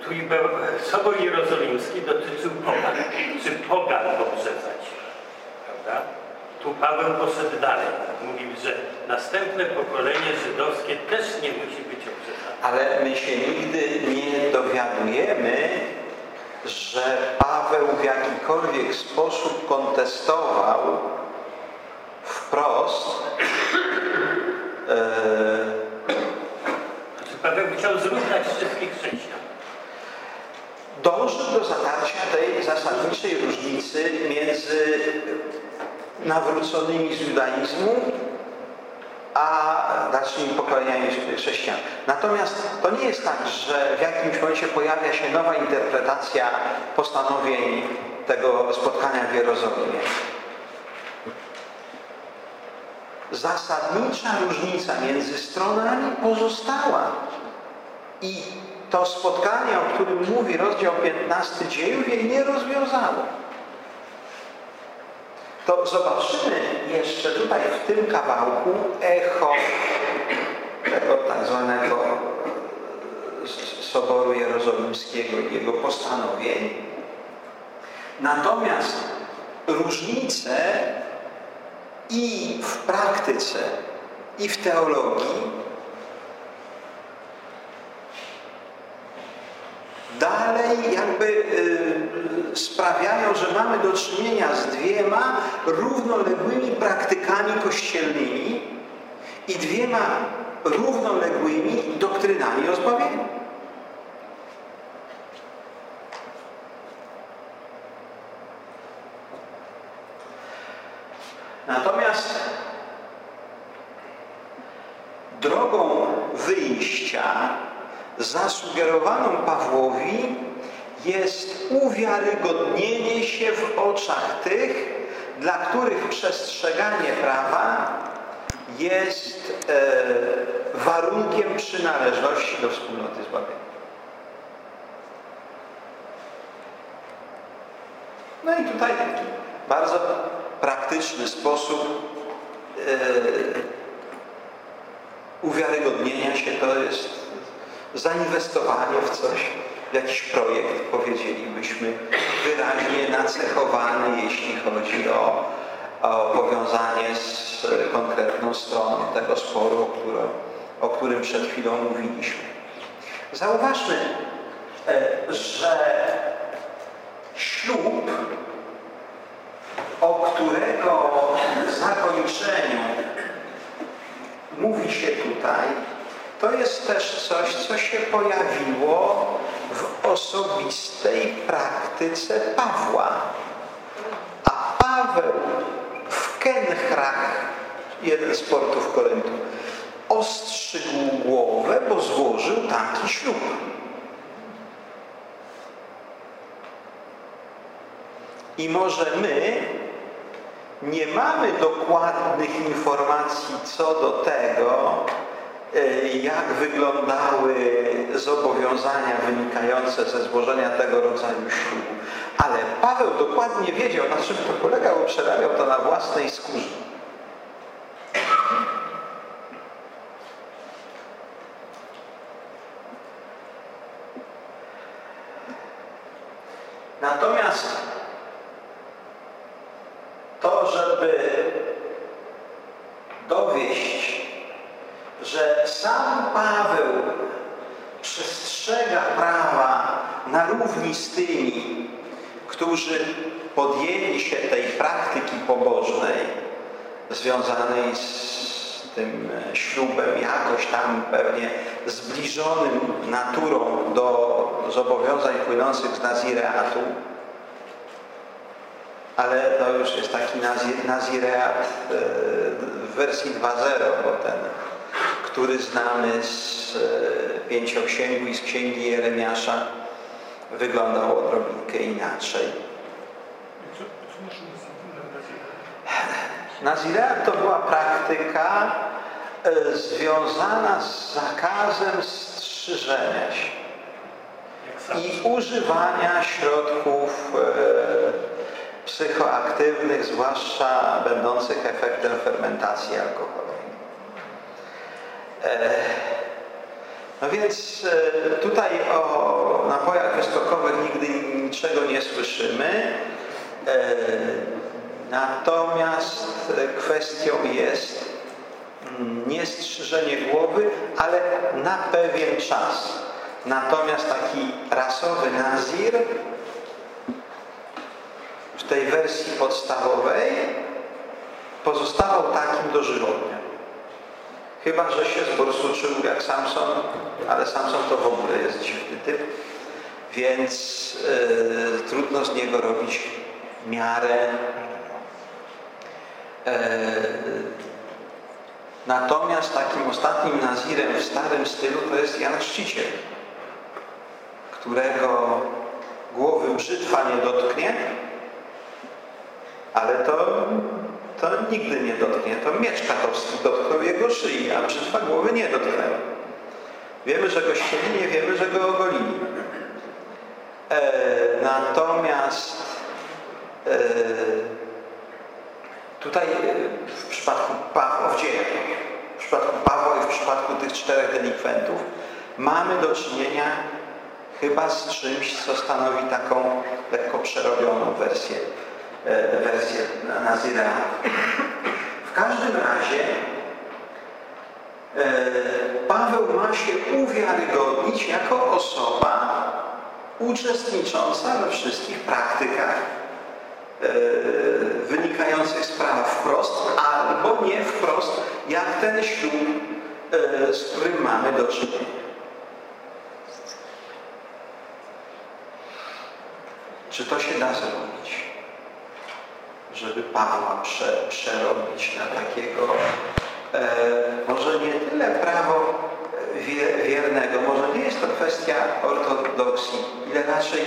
tu i był- Sobor Jerozolimski dotyczył pogan. Czy pogan obrzezać? Prawda? Tu Paweł poszedł dalej. Mówił, że następne pokolenie żydowskie też nie musi być obrzezane. Ale my się nigdy nie dowiadujemy, że Paweł w jakikolwiek sposób kontestował wprost e, Znaczy Paweł chciał zrównać wszystkich chrześcijan. dążył do zatarcia tej zasadniczej różnicy między nawróconymi z judaizmu a dalszymi pokoleniami chrześcijan. Natomiast to nie jest tak, że w jakimś momencie pojawia się nowa interpretacja postanowień tego spotkania w Jerozolimie. Zasadnicza różnica między stronami pozostała. I to spotkanie, o którym mówi rozdział 15 dziejów, jej nie rozwiązało. To zobaczymy jeszcze tutaj w tym kawałku echo tego tak zwanego Soboru Jerozolimskiego i jego postanowień. Natomiast różnice i w praktyce, i w teologii dalej jakby y, sprawiają, że mamy do czynienia z dwiema równoległymi praktykami kościelnymi i dwiema równoległymi doktrynami o zbawieniu. Natomiast drogą wyjścia zasugerowaną Pawłowi jest uwiarygodnienie się w oczach tych, dla których przestrzeganie prawa jest e, warunkiem przynależności do wspólnoty zbawienia. No i tutaj taki bardzo praktyczny sposób e, uwiarygodnienia się to jest zainwestowanie w coś, jakiś projekt, powiedzielibyśmy, wyraźnie nacechowany, jeśli chodzi o, o powiązanie z konkretną stroną tego sporu, o, którym, o którym przed chwilą mówiliśmy. Zauważmy, że ślub, o którego zakończeniu mówi się tutaj, to jest też coś, co się pojawiło w osobistej praktyce Pawła. A Paweł w Kenchrach, jeden z portów Koryntu, ostrzygł głowę, bo złożył taki ślub. I może my nie mamy dokładnych informacji co do tego, jak wyglądały zobowiązania wynikające ze złożenia tego rodzaju ślubu. Ale Paweł dokładnie wiedział, na czym to polegało, przerabiał to na własnej skórze. Natomiast to, żeby dowieść, że sam Paweł przestrzega prawa na równi z tymi, którzy podjęli się tej praktyki pobożnej związanej z tym ślubem, jakoś tam pewnie zbliżonym naturą do zobowiązań płynących z nazireatu, ale to już jest taki nazireat w wersji 2.0, bo ten, który znamy z pięcioksięgu i z księgi Jeremiasza, wyglądał odrobinkę inaczej. Nazireat to była praktyka związana z zakazem strzyżenia się i używania środków psychoaktywnych, zwłaszcza będących efektem fermentacji alkoholowej. No więc tutaj o napojach wyskokowych nigdy niczego nie słyszymy. Natomiast kwestią jest nie strzyżenie głowy, ale na pewien czas. Natomiast taki rasowy nazir tej wersji podstawowej pozostawał takim dożywotnie. Chyba, że się zborsuczył jak Samson, ale Samson to w ogóle jest dziwny typ, więc e, trudno z niego robić miarę. E, natomiast takim ostatnim nazirem w starym stylu to jest Jan Chrzciciel, którego głowy brzytwa nie dotknie, ale to, to nigdy nie dotknie. To miecz katowski dotknął jego szyi, a brzytwa głowy nie dotknęła. Wiemy, że go ścieli, nie wiemy, że go ogolili. E, natomiast e, tutaj w przypadku Pawła, w dziejach, w przypadku Pawła i w przypadku tych czterech delikwentów mamy do czynienia chyba z czymś, co stanowi taką lekko przerobioną wersję, e, wersję Nazira. W każdym razie e, Paweł ma się uwiarygodnić jako osoba uczestnicząca we wszystkich praktykach e, wynikających z prawa wprost albo nie wprost, jak ten ślub, z którym mamy do czynienia. Czy to się da zrobić? Żeby Pawła prze, przerobić na takiego, e, może nie tyle prawo wie, wiernego, może nie jest to kwestia ortodoksji, ile raczej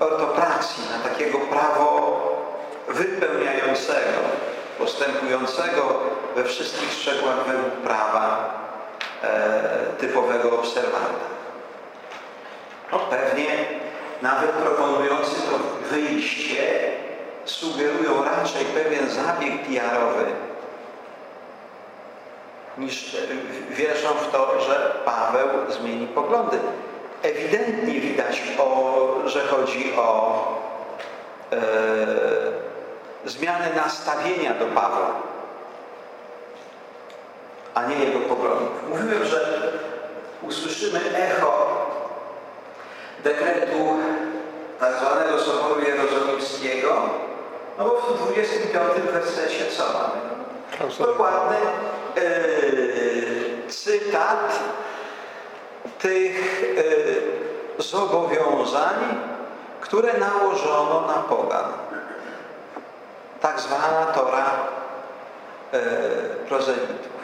ortopraksji, na takiego prawo wypełniającego, postępującego we wszystkich szczegółach według prawa e, typowego obserwanta. No pewnie nawet proponujący to wyjście sugerują raczej pewien zabieg PR-owy niż wierzą w to, że Paweł zmieni poglądy. Ewidentnie widać, o, że chodzi o e, zmianę nastawienia do Pawła, a nie jego poglądów. Mówiłem, że usłyszymy echo dekretu tak zwanego Soboru Jerozolimskiego, no bo w 25 wersecie co mamy? Dokładny yy, cytat tych yy, zobowiązań, które nałożono na pogan. Tak zwana Tora yy, prozelitów.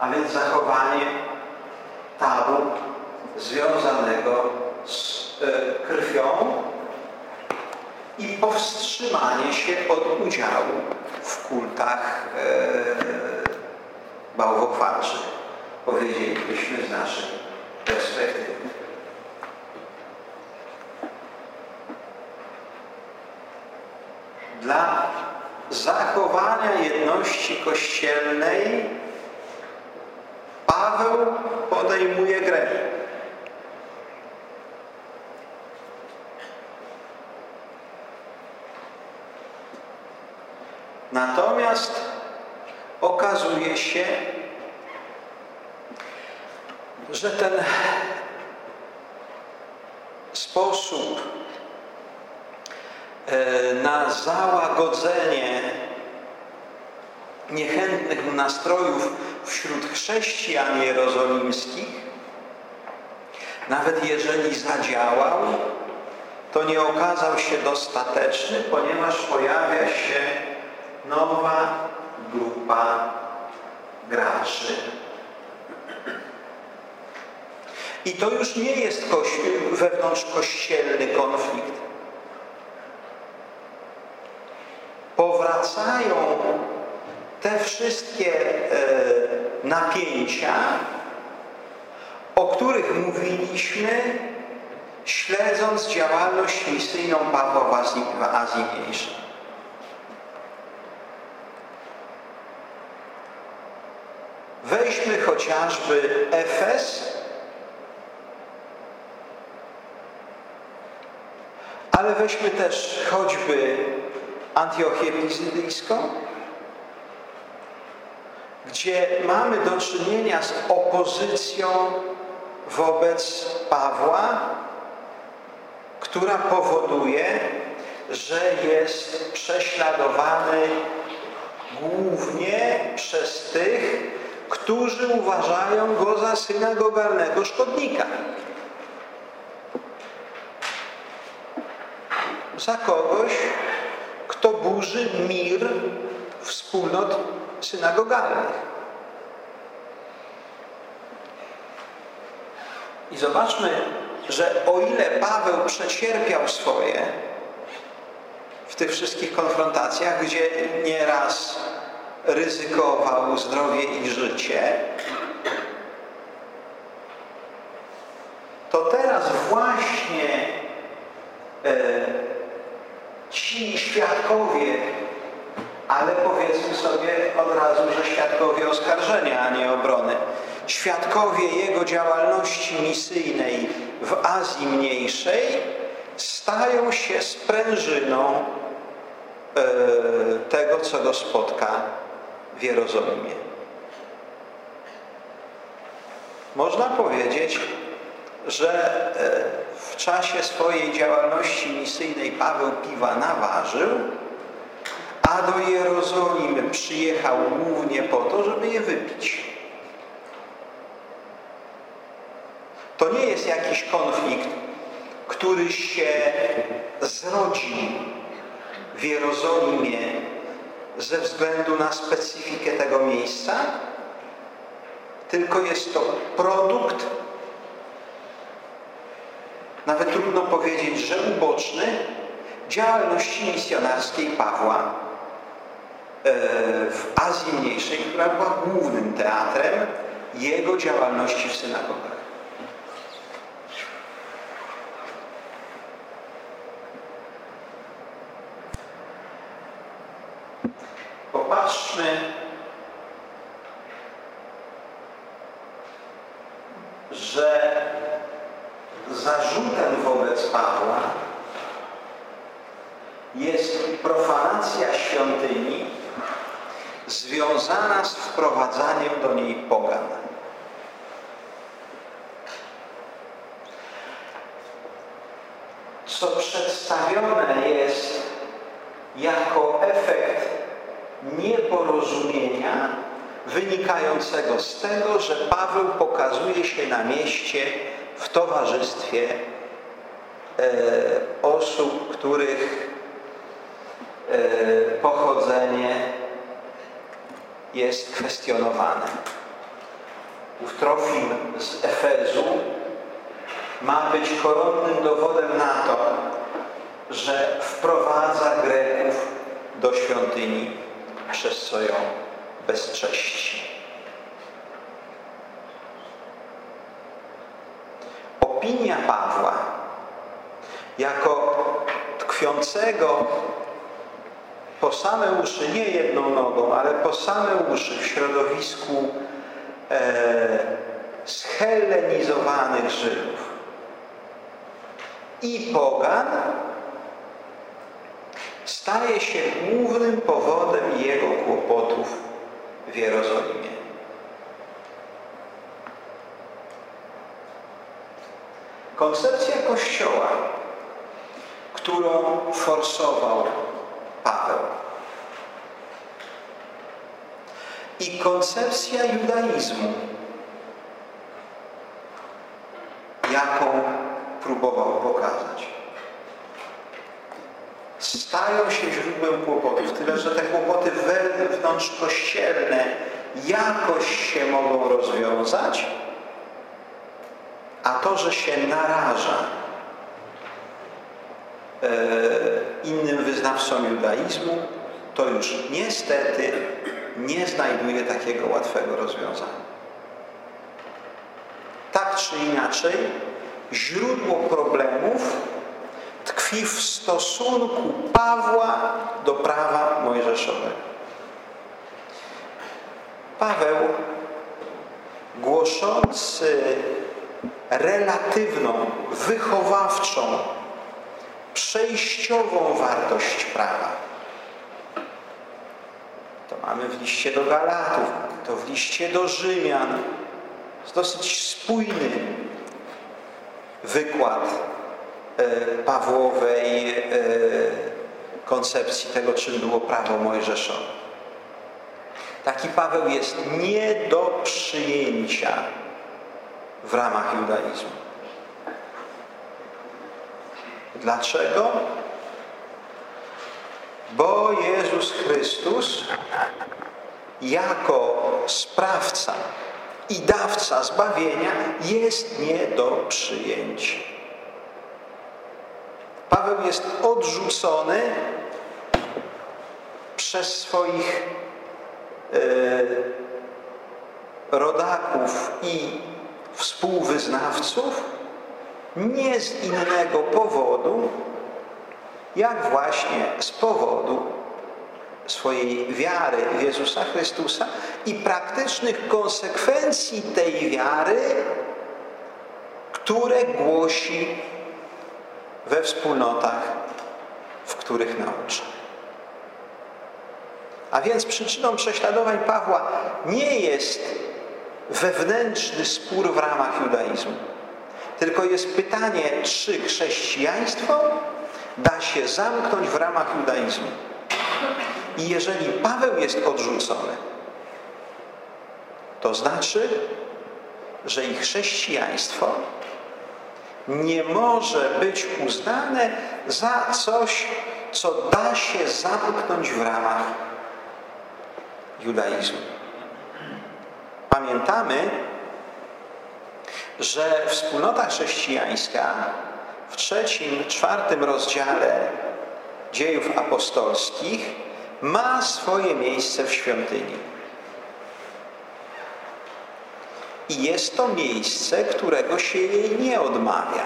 A więc zachowanie tabu związanego z e, krwią i powstrzymanie się od udziału w kultach e, bałwochwalczych, powiedzielibyśmy z naszej perspektywy. Dla zachowania jedności kościelnej Paweł podejmuje grę. Natomiast okazuje się, że ten sposób e, na załagodzenie niechętnych nastrojów wśród chrześcijan jerozolimskich, nawet jeżeli zadziałał, to nie okazał się dostateczny, ponieważ pojawia się nowa grupa graczy. I to już nie jest wewnątrzkościelny konflikt. Powracają te wszystkie e, napięcia, o których mówiliśmy, śledząc działalność misyjną Pawła w Azji, Mniejszej. Weźmy chociażby Efes, ale weźmy też choćby Antiochię Pizydyjską, gdzie mamy do czynienia z opozycją wobec Pawła która powoduje, że jest prześladowany głównie przez tych, którzy uważają go za synagogalnego szkodnika. Za kogoś, kto burzy mir wspólnot synagogalnych. I zobaczmy, że o ile Paweł przecierpiał swoje w tych wszystkich konfrontacjach, gdzie nieraz ryzykował zdrowie i życie, to teraz właśnie e, ci świadkowie, ale powiedzmy sobie od razu, że świadkowie oskarżenia, a nie obrony, świadkowie jego działalności misyjnej w Azji Mniejszej stają się sprężyną e, tego, co go spotka w Jerozolimie. Można powiedzieć, że e, w czasie swojej działalności misyjnej Paweł piwa naważył, a do Jerozolimy przyjechał głównie po to, żeby je wypić. To nie jest jakiś konflikt, który się zrodził w Jerozolimie ze względu na specyfikę tego miejsca, tylko jest to produkt, nawet trudno powiedzieć, że uboczny, działalności misjonarskiej Pawła e, w Azji Mniejszej, która była głównym teatrem jego działalności w synagogach. Popatrzmy, że zarzutem wobec Pawła jest profanacja świątyni związana z wprowadzaniem do niej pogan. Co przedstawione jest jako efekt nieporozumienia wynikającego z tego, że Paweł pokazuje się na mieście w towarzystwie e, osób, których e, pochodzenie jest kwestionowane. Ów Trofim z Efezu ma być koronnym dowodem na to, że wprowadza Greków do świątyni, przez co ją bezcześci. Opinia Pawła jako tkwiącego po same uszy, nie jedną nogą, ale po same uszy w środowisku e, Żydów i pogan staje się głównym powodem jego kłopotów w Jerozolimie. Koncepcja Kościoła, którą forsował Paweł i koncepcja judaizmu, jaką próbował pokazać stają się źródłem kłopotów. Tyle, że te kłopoty wewnątrzkościelne jakoś się mogą rozwiązać, a to, że się naraża e, innym wyznawcom judaizmu, to już niestety nie znajduje takiego łatwego rozwiązania. Tak czy inaczej, źródło problemów tkwi w stosunku Pawła do prawa mojżeszowego. Paweł, głoszący relatywną, wychowawczą, przejściową wartość prawa. To mamy w liście do Galatów, to w liście do Rzymian. Jest dosyć spójny wykład Pawłowej e, koncepcji tego, czym było prawo mojżeszowe. Taki Paweł jest nie do przyjęcia w ramach judaizmu. Dlaczego? Bo Jezus Chrystus jako sprawca i dawca zbawienia jest nie do przyjęcia. Paweł jest odrzucony przez swoich e, rodaków i współwyznawców nie z innego powodu, jak właśnie z powodu swojej wiary w Jezusa Chrystusa i praktycznych konsekwencji tej wiary, które głosi we wspólnotach, w których naucza. A więc przyczyną prześladowań Pawła nie jest wewnętrzny spór w ramach judaizmu, tylko jest pytanie, czy chrześcijaństwo da się zamknąć w ramach judaizmu. I jeżeli Paweł jest odrzucony, to znaczy, że ich chrześcijaństwo nie może być uznane za coś, co da się zamknąć w ramach judaizmu. Pamiętamy, że wspólnota chrześcijańska w trzecim, czwartym rozdziale dziejów apostolskich ma swoje miejsce w świątyni. I jest to miejsce, którego się jej nie odmawia.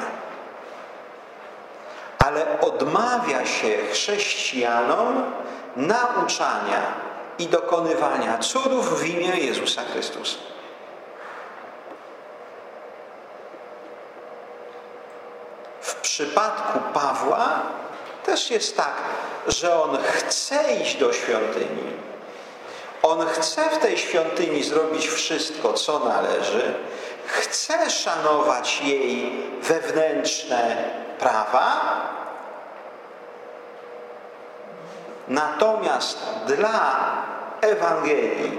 Ale odmawia się chrześcijanom nauczania i dokonywania cudów w imię Jezusa Chrystusa. W przypadku Pawła też jest tak, że on chce iść do świątyni. On chce w tej świątyni zrobić wszystko, co należy. Chce szanować jej wewnętrzne prawa. Natomiast dla Ewangelii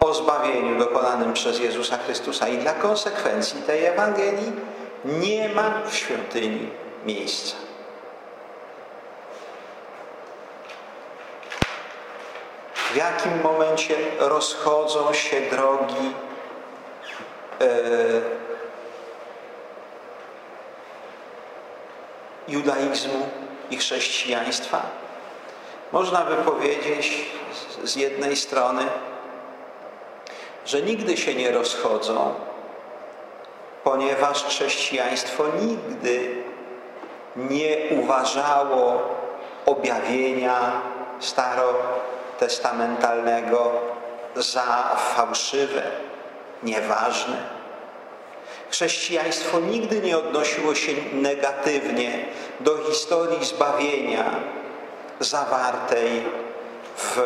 o zbawieniu dokonanym przez Jezusa Chrystusa i dla konsekwencji tej Ewangelii nie ma w świątyni miejsca. W jakim momencie rozchodzą się drogi e, judaizmu i chrześcijaństwa? Można by powiedzieć z jednej strony, że nigdy się nie rozchodzą, ponieważ chrześcijaństwo nigdy nie uważało objawienia starotestamentalnego za fałszywe, nieważne. Chrześcijaństwo nigdy nie odnosiło się negatywnie do historii zbawienia zawartej w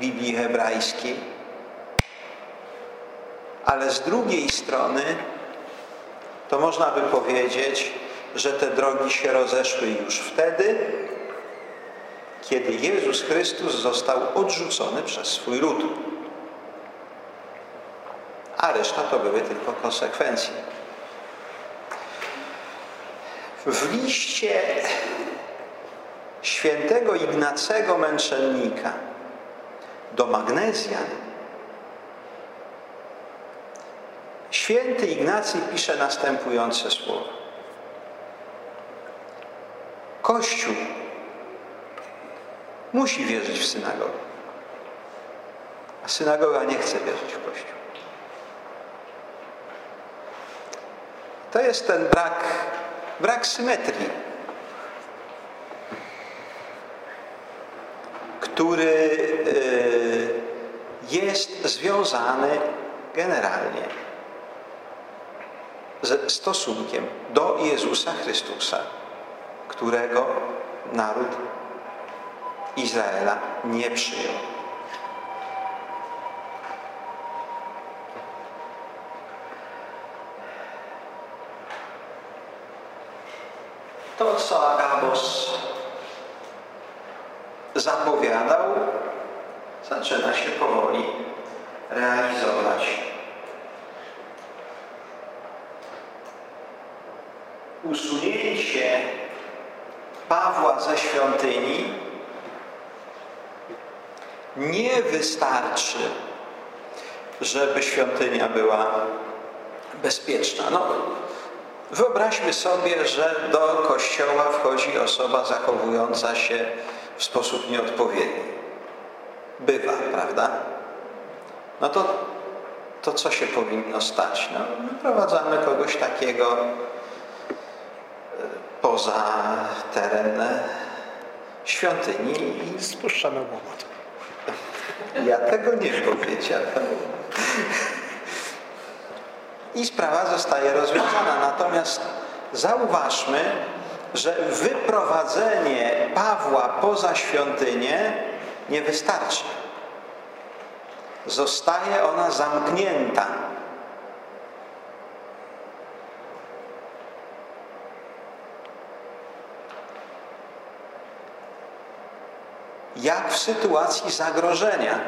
Biblii hebrajskiej. Ale z drugiej strony to można by powiedzieć, że te drogi się rozeszły już wtedy, kiedy Jezus Chrystus został odrzucony przez swój lud. A reszta to były tylko konsekwencje. W liście świętego Ignacego Męczennika do Magnezjan święty Ignacy pisze następujące słowa. Kościół musi wierzyć w synagogę, a synagoga nie chce wierzyć w Kościół. To jest ten brak, brak symetrii, który y, jest związany generalnie ze stosunkiem do Jezusa Chrystusa, którego naród Izraela nie przyjął. To, co Agabos zapowiadał, zaczyna się powoli realizować. Usunięcie Pawła ze świątyni nie wystarczy, żeby świątynia była bezpieczna. No, wyobraźmy sobie, że do kościoła wchodzi osoba zachowująca się w sposób nieodpowiedni. Bywa, prawda? No to, to co się powinno stać? No, wyprowadzamy kogoś takiego poza teren świątyni i Spuszczamy łomot. ja tego nie powiedziałem. I sprawa zostaje rozwiązana. Natomiast zauważmy, że wyprowadzenie Pawła poza świątynię nie wystarczy. Zostaje ona zamknięta. Jak w sytuacji zagrożenia.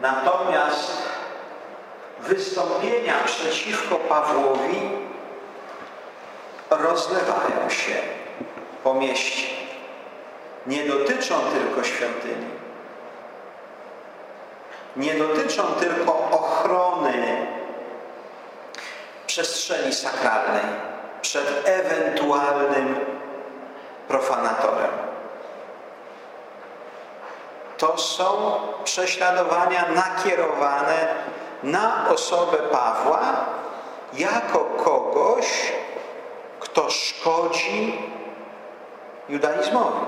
Natomiast wystąpienia przeciwko Pawłowi rozlewają się po mieście. Nie dotyczą tylko świątyni. Nie dotyczą tylko ochrony przestrzeni sakralnej przed ewentualnym profanatorem. To są prześladowania nakierowane na osobę Pawła jako kogoś, kto szkodzi judaizmowi.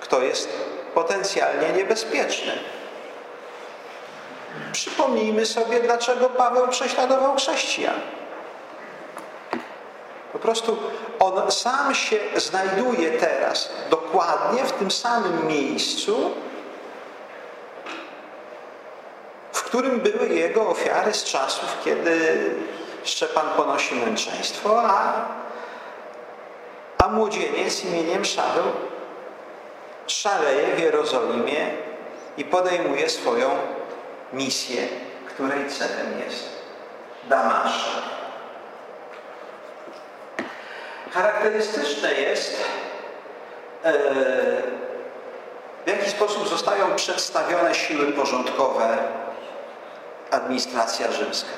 Kto jest potencjalnie niebezpieczny. Przypomnijmy sobie, dlaczego Paweł prześladował chrześcijan. Po prostu on sam się znajduje teraz dokładnie w tym samym miejscu, w którym były jego ofiary z czasów, kiedy Szczepan ponosi męczeństwo, a, a młodzieniec imieniem Szaweł szaleje w Jerozolimie i podejmuje swoją misję, której celem jest Damaszek. Charakterystyczne jest, e, w jaki sposób zostają przedstawione siły porządkowe administracja rzymska.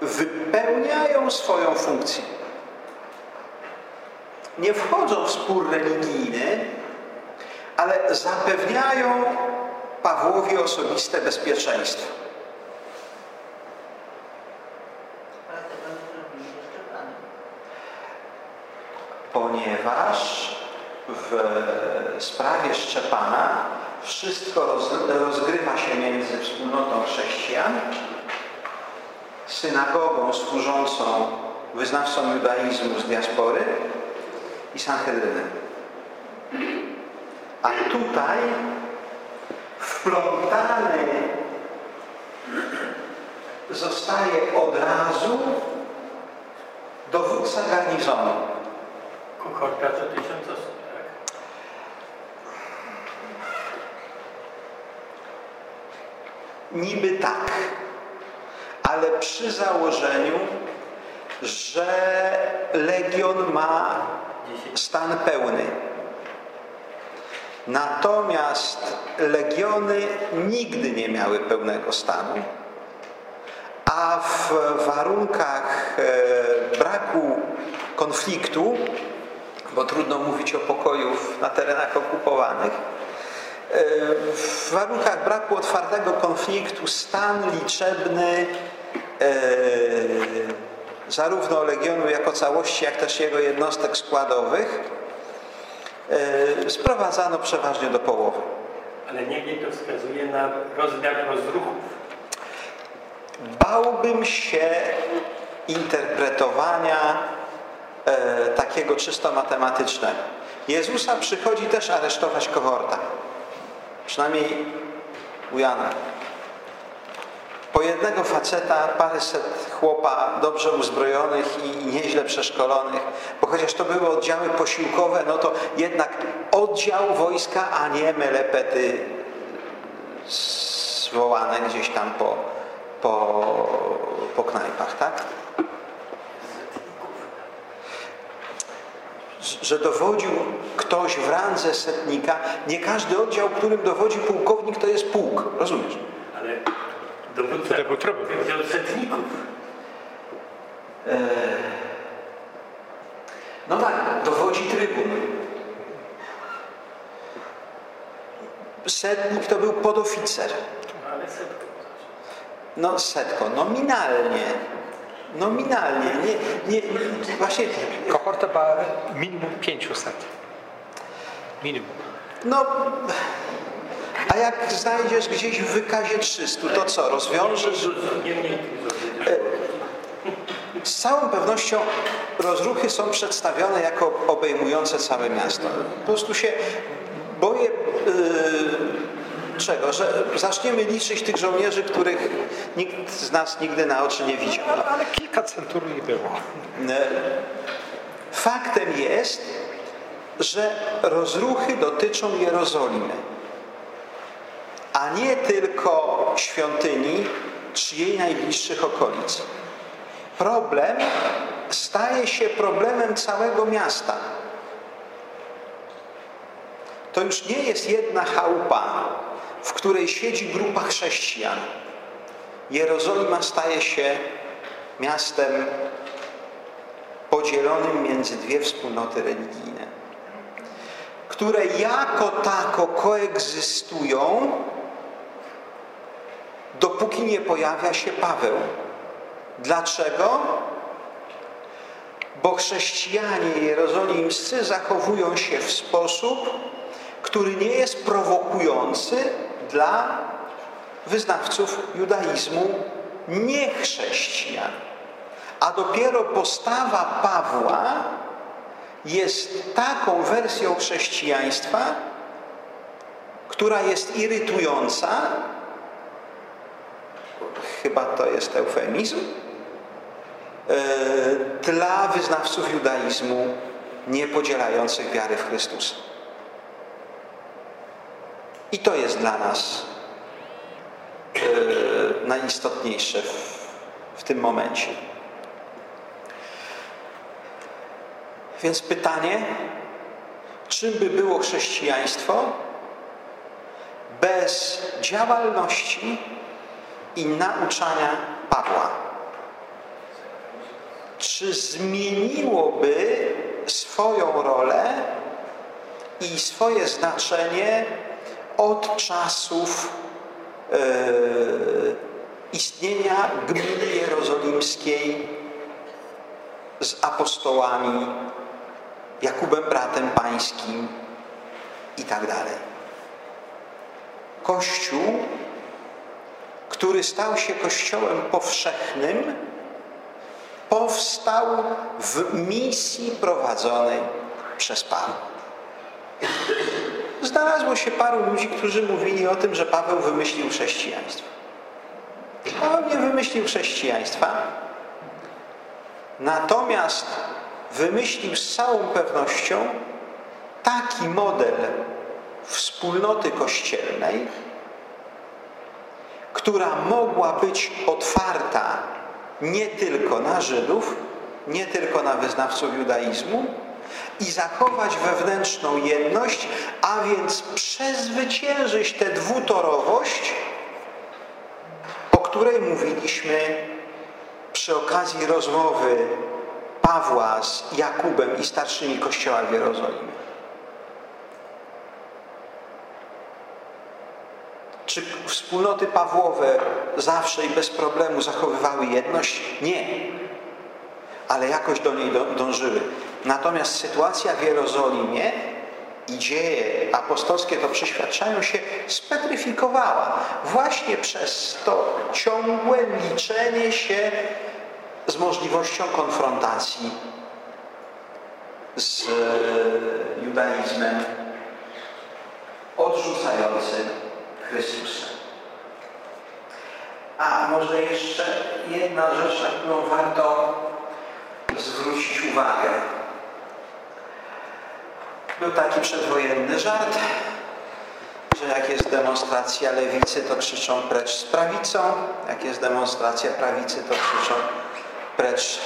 Wypełniają swoją funkcję. Nie wchodzą w spór religijny, ale zapewniają Pawłowi osobiste bezpieczeństwo. Ponieważ w sprawie Szczepana wszystko rozgrywa się między wspólnotą chrześcijan, synagogą służącą wyznawcom judaizmu z diaspory i Sanhedrynem. A tutaj wplątany zostaje od razu dowódca garnizonu. Kuchorka to tysiąc osób, tak? Niby tak, ale przy założeniu, że legion ma stan pełny. Natomiast legiony nigdy nie miały pełnego stanu, a w warunkach e, braku konfliktu, bo trudno mówić o pokoju na terenach okupowanych, e, w warunkach braku otwartego konfliktu stan liczebny e, zarówno legionu jako całości, jak też jego jednostek składowych e, sprowadzano przeważnie do połowy. Ale niemniej to wskazuje na rozmiar rozruchów. Bałbym się interpretowania e, takiego czysto matematycznego. Jezusa przychodzi też aresztować kohorta. Przynajmniej u Jana. Po jednego faceta, paręset chłopa dobrze uzbrojonych i nieźle przeszkolonych, bo chociaż to były oddziały posiłkowe, no to jednak oddział wojska, a nie melepety zwołane gdzieś tam po, po, po knajpach, tak? Że dowodził ktoś w randze setnika, nie każdy oddział, którym dowodzi pułkownik, to jest pułk, rozumiesz? Ale dowódca Wtedy był powiedział setników. No tak, dowodzi trybun. Setnik to był podoficer. No ale setką. No setko, nominalnie. Nominalnie. Nie, nie, nie, właśnie, Kohorta była minimum 500. Minimum. no... A jak znajdziesz gdzieś w wykazie 300, to co, rozwiążesz? Dużo. Z całą pewnością rozruchy są przedstawione jako obejmujące całe miasto. Po prostu się boję yy, czego? Że zaczniemy liczyć tych żołnierzy, których nikt z nas nigdy na oczy nie widział. Ale, ale kilka centurii było. E, Faktem jest, że rozruchy dotyczą Jerozolimy, a nie tylko świątyni czy jej najbliższych okolic. Problem staje się problemem całego miasta. To już nie jest jedna chałupa, w której siedzi grupa chrześcijan. Jerozolima staje się miastem podzielonym między dwie wspólnoty religijne, które jako tako koegzystują, dopóki nie pojawia się Paweł. Dlaczego? Bo chrześcijanie jerozolimscy zachowują się w sposób, który nie jest prowokujący dla wyznawców judaizmu niechrześcijan. A dopiero postawa Pawła jest taką wersją chrześcijaństwa, która jest irytująca, chyba to jest eufemizm, e, dla wyznawców judaizmu niepodzielających wiary w Chrystusa. I to jest dla nas e, najistotniejsze w, w tym momencie. Więc pytanie, czym by było chrześcijaństwo bez działalności i nauczania Pawła? Czy zmieniłoby swoją rolę i swoje znaczenie od czasów e, istnienia gminy jerozolimskiej z apostołami, Jakubem bratem pańskim i tak dalej. Kościół, który stał się kościołem powszechnym, powstał w misji prowadzonej przez Pawła. Znalazło się paru ludzi, którzy mówili o tym, że Paweł wymyślił chrześcijaństwo. Paweł nie wymyślił chrześcijaństwa, natomiast wymyślił z całą pewnością taki model wspólnoty kościelnej, która mogła być otwarta nie tylko na Żydów, nie tylko na wyznawców judaizmu i zachować wewnętrzną jedność, a więc przezwyciężyć tę dwutorowość, o której mówiliśmy przy okazji rozmowy Pawła z Jakubem i starszymi kościoła w Jerozolimie. Czy wspólnoty Pawłowe zawsze i bez problemu zachowywały jedność? Nie. Ale jakoś do niej dążyły. Natomiast sytuacja w Jerozolimie i dzieje apostolskie to przyświadczają się spetryfikowała właśnie przez to ciągłe liczenie się z możliwością konfrontacji z judaizmem odrzucającym Chrystusa. może jeszcze jedna rzecz, na którą warto zwrócić uwagę. Był taki przedwojenny żart, że jak jest demonstracja lewicy, to krzyczą precz z prawicą, jak jest demonstracja prawicy, to krzyczą precz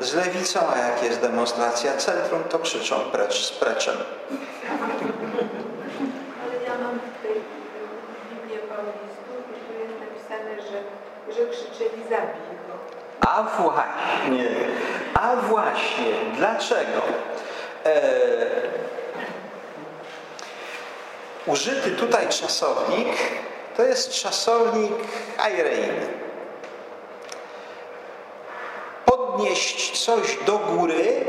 z lewicą, a jak jest demonstracja centrum, to krzyczą precz z preczem. Ale ja mam tutaj Biblię Paulistów i tu jest napisane, że, że krzyczeli zabij go. A właśnie, a właśnie, dlaczego? E, użyty tutaj czasownik to jest czasownik aireiny. Podnieść coś do góry,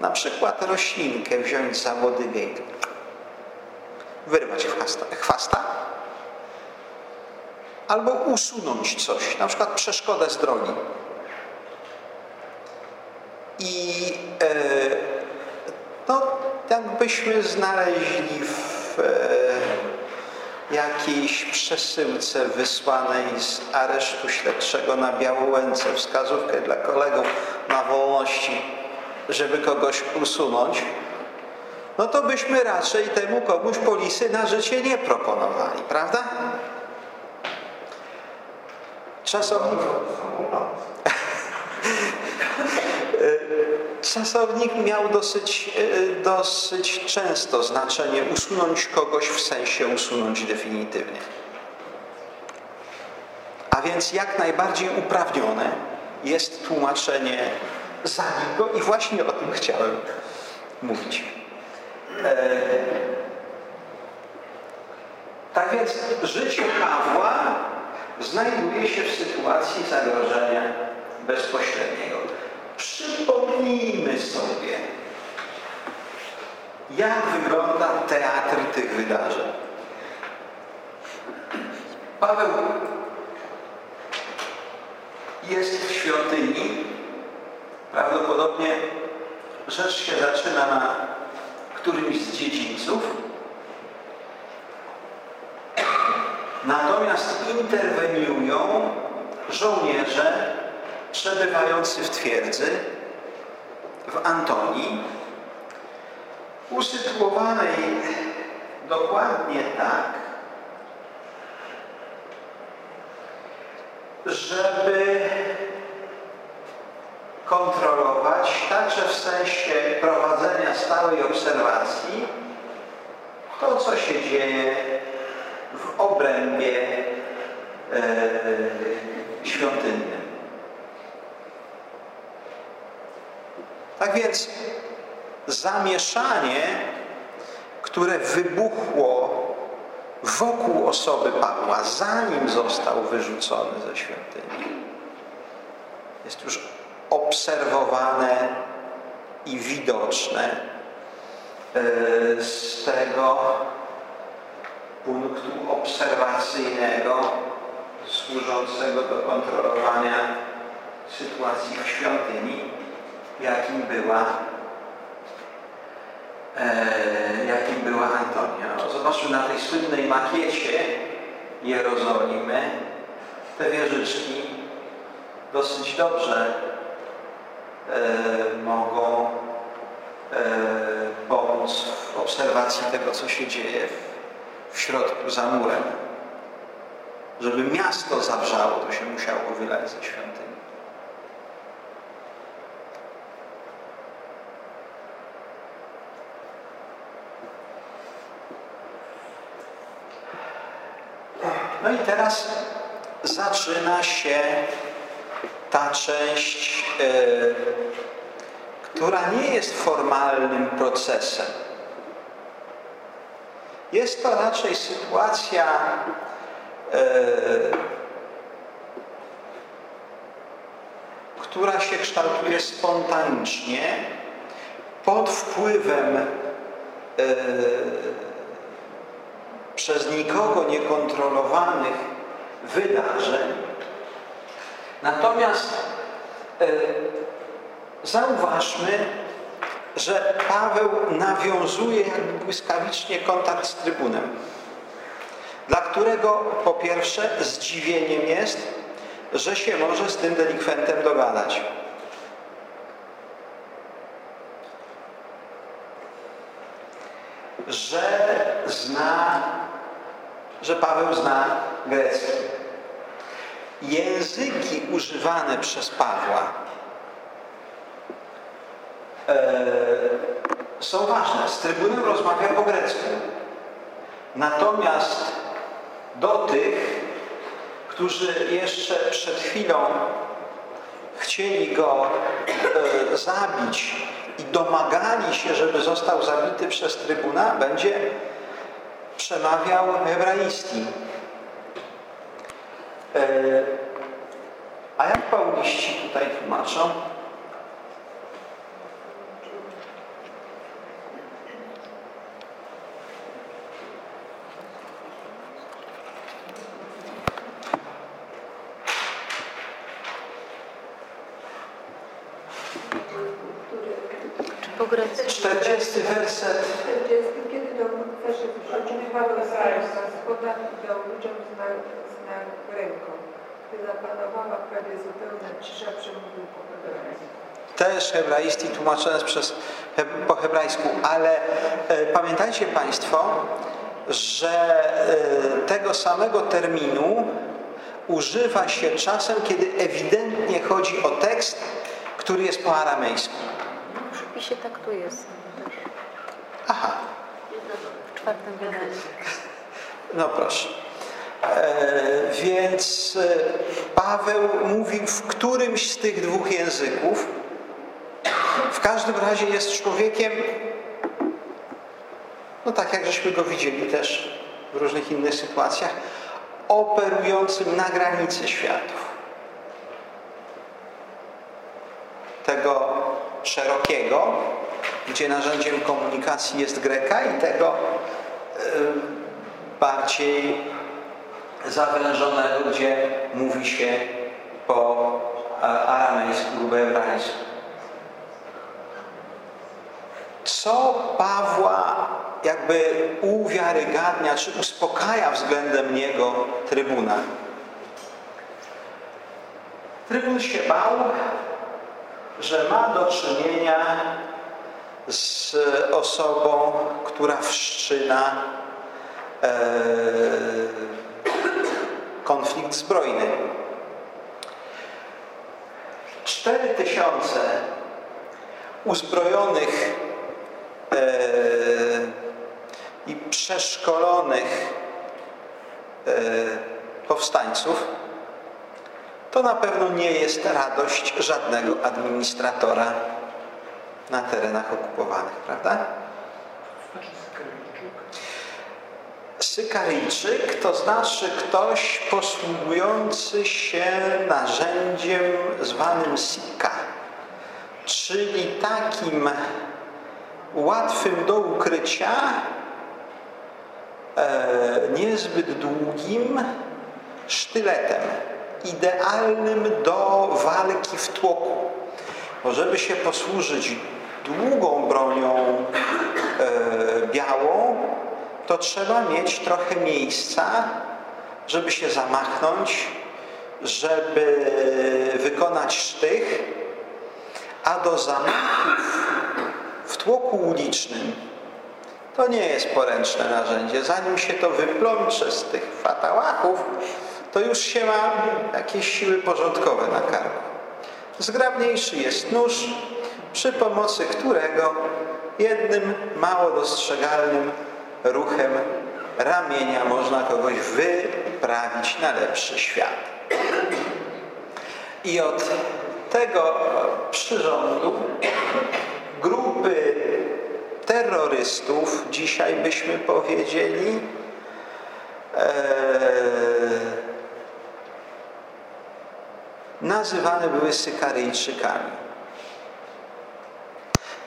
na przykład roślinkę wziąć za łodygę i wyrwać chwasta, chwasta albo usunąć coś, na przykład przeszkodę z drogi. I e, jakbyśmy znaleźli w e, jakiejś przesyłce wysłanej z aresztu śledczego na Białołęce wskazówkę dla kolegów na wolności, żeby kogoś usunąć, no to byśmy raczej temu komuś polisy na życie nie proponowali, prawda? Czasownik, czasownik miał dosyć, e, dosyć często znaczenie usunąć kogoś w sensie usunąć definitywnie. A więc jak najbardziej uprawnione jest tłumaczenie zanim go i właśnie o tym chciałem mówić. E, tak więc życie Pawła znajduje się w sytuacji zagrożenia bezpośredniego. Przypomnijmy sobie, jak wygląda teatr tych wydarzeń. Paweł jest w świątyni. Prawdopodobnie rzecz się zaczyna na którymś z dziedzińców. Natomiast interweniują żołnierze przebywający w twierdzy w Antonii, usytuowanej dokładnie tak, żeby kontrolować, także w sensie prowadzenia stałej obserwacji, to, co się dzieje w obrębie e, świątynnym. Tak więc zamieszanie, które wybuchło wokół osoby Pawła, zanim został wyrzucony ze świątyni, jest już obserwowane i widoczne e, z tego punktu obserwacyjnego służącego do kontrolowania sytuacji w świątyni, jakim była e, jakim była Antonia. No, zobaczmy na tej słynnej makiecie Jerozolimy te wieżyczki dosyć dobrze e, mogą e, pomóc w obserwacji tego, co się dzieje w, w środku za murem. Żeby miasto zawrzało, to się musiało wylać ze świątyni. No i teraz zaczyna się ta część, e, która nie jest formalnym procesem. Jest to raczej sytuacja e, która się kształtuje spontanicznie pod wpływem e, przez nikogo niekontrolowanych wydarzeń. Natomiast e, zauważmy, że Paweł nawiązuje jakby błyskawicznie kontakt z trybunem, dla którego po pierwsze zdziwieniem jest, że się może z tym delikwentem dogadać. Że zna, że Paweł zna grecki. Języki używane przez Pawła e, są ważne. Z trybunem rozmawia po grecku. Natomiast do tych, którzy jeszcze przed chwilą chcieli go e, zabić i domagali się, żeby został zabity przez trybuna, będzie przemawiał hebraiski. E, a jak pauliści tutaj tłumaczą? Czy po grecku? 40 werset 40, kiedy to werset przyczyny Paweł Zajca spoda i dał ludziom znak, znak ręką. Gdy zapanowała prawie zupełna cisza, przemówił po hebrajsku. też hebraistii tłumaczone jest przez, po hebrajsku, ale e, pamiętajcie Państwo, że e, tego samego terminu używa się czasem, kiedy ewidentnie chodzi o tekst, który jest po aramejsku. W przypisie tak tu jest. Aha, W czwartym wydaniu. no proszę. E, więc e, Paweł mówił w którymś z tych dwóch języków. W każdym razie jest człowiekiem, no tak jak żeśmy go widzieli też w różnych innych sytuacjach, operującym na granicy światów. Tego szerokiego, gdzie narzędziem komunikacji jest greka i tego e, bardziej zawężonego, gdzie mówi się po aramejsku lub hebrajsku. Co Pawła jakby uwiarygadnia, czy uspokaja względem niego trybuna? Trybun się bał, że ma do czynienia z osobą, która wszczyna e, konflikt zbrojny. Cztery tysiące uzbrojonych e, i przeszkolonych e, powstańców to na pewno nie jest radość żadnego administratora na terenach okupowanych, prawda? Sykaryjczyk to znaczy ktoś posługujący się narzędziem zwanym sika, czyli takim łatwym do ukrycia, e, niezbyt długim sztyletem, idealnym do walki w tłoku. Bo żeby się posłużyć długą bronią e, białą, to trzeba mieć trochę miejsca, żeby się zamachnąć, żeby wykonać sztych, a do zamachów w tłoku ulicznym to nie jest poręczne narzędzie. Zanim się to wyplącze z tych fatałachów, to już się ma jakieś siły porządkowe na karku. Zgrabniejszy jest nóż, przy pomocy którego jednym mało dostrzegalnym ruchem ramienia można kogoś wyprawić na lepszy świat. I od tego przyrządu grupy terrorystów, dzisiaj byśmy powiedzieli, e, nazywane były Sykaryjczykami.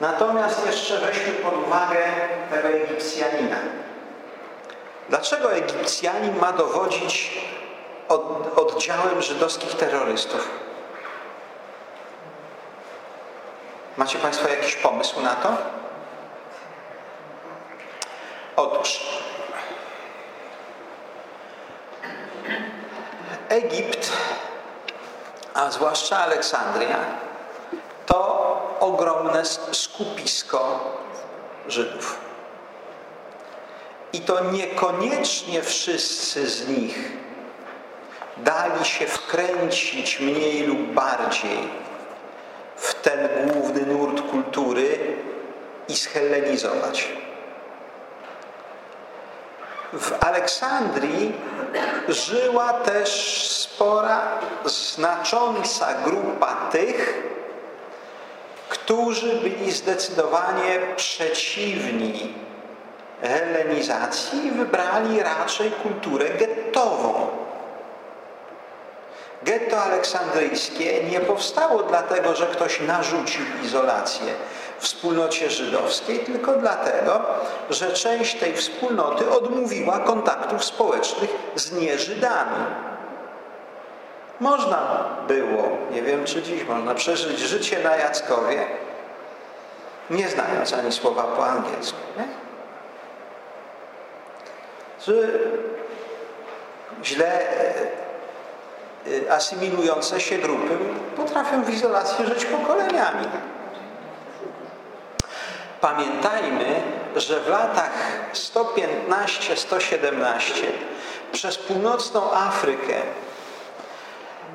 Natomiast jeszcze weźmy pod uwagę tego Egipcjanina. Dlaczego Egipcjanin ma dowodzić od, oddziałem żydowskich terrorystów? Macie Państwo jakiś pomysł na to? Otóż Egipt, a zwłaszcza Aleksandria, ogromne skupisko Żydów. I to niekoniecznie wszyscy z nich dali się wkręcić mniej lub bardziej w ten główny nurt kultury i schellenizować. W Aleksandrii żyła też spora, znacząca grupa tych, którzy byli zdecydowanie przeciwni helenizacji i wybrali raczej kulturę gettową. Getto aleksandryjskie nie powstało dlatego, że ktoś narzucił izolację wspólnocie żydowskiej, tylko dlatego, że część tej wspólnoty odmówiła kontaktów społecznych z nieżydami. Można było, nie wiem czy dziś można, przeżyć życie na Jackowie, nie znając ani słowa po angielsku. Nie? Że źle e, asymilujące się grupy potrafią w izolacji żyć pokoleniami. Pamiętajmy, że w latach 115-117 przez północną Afrykę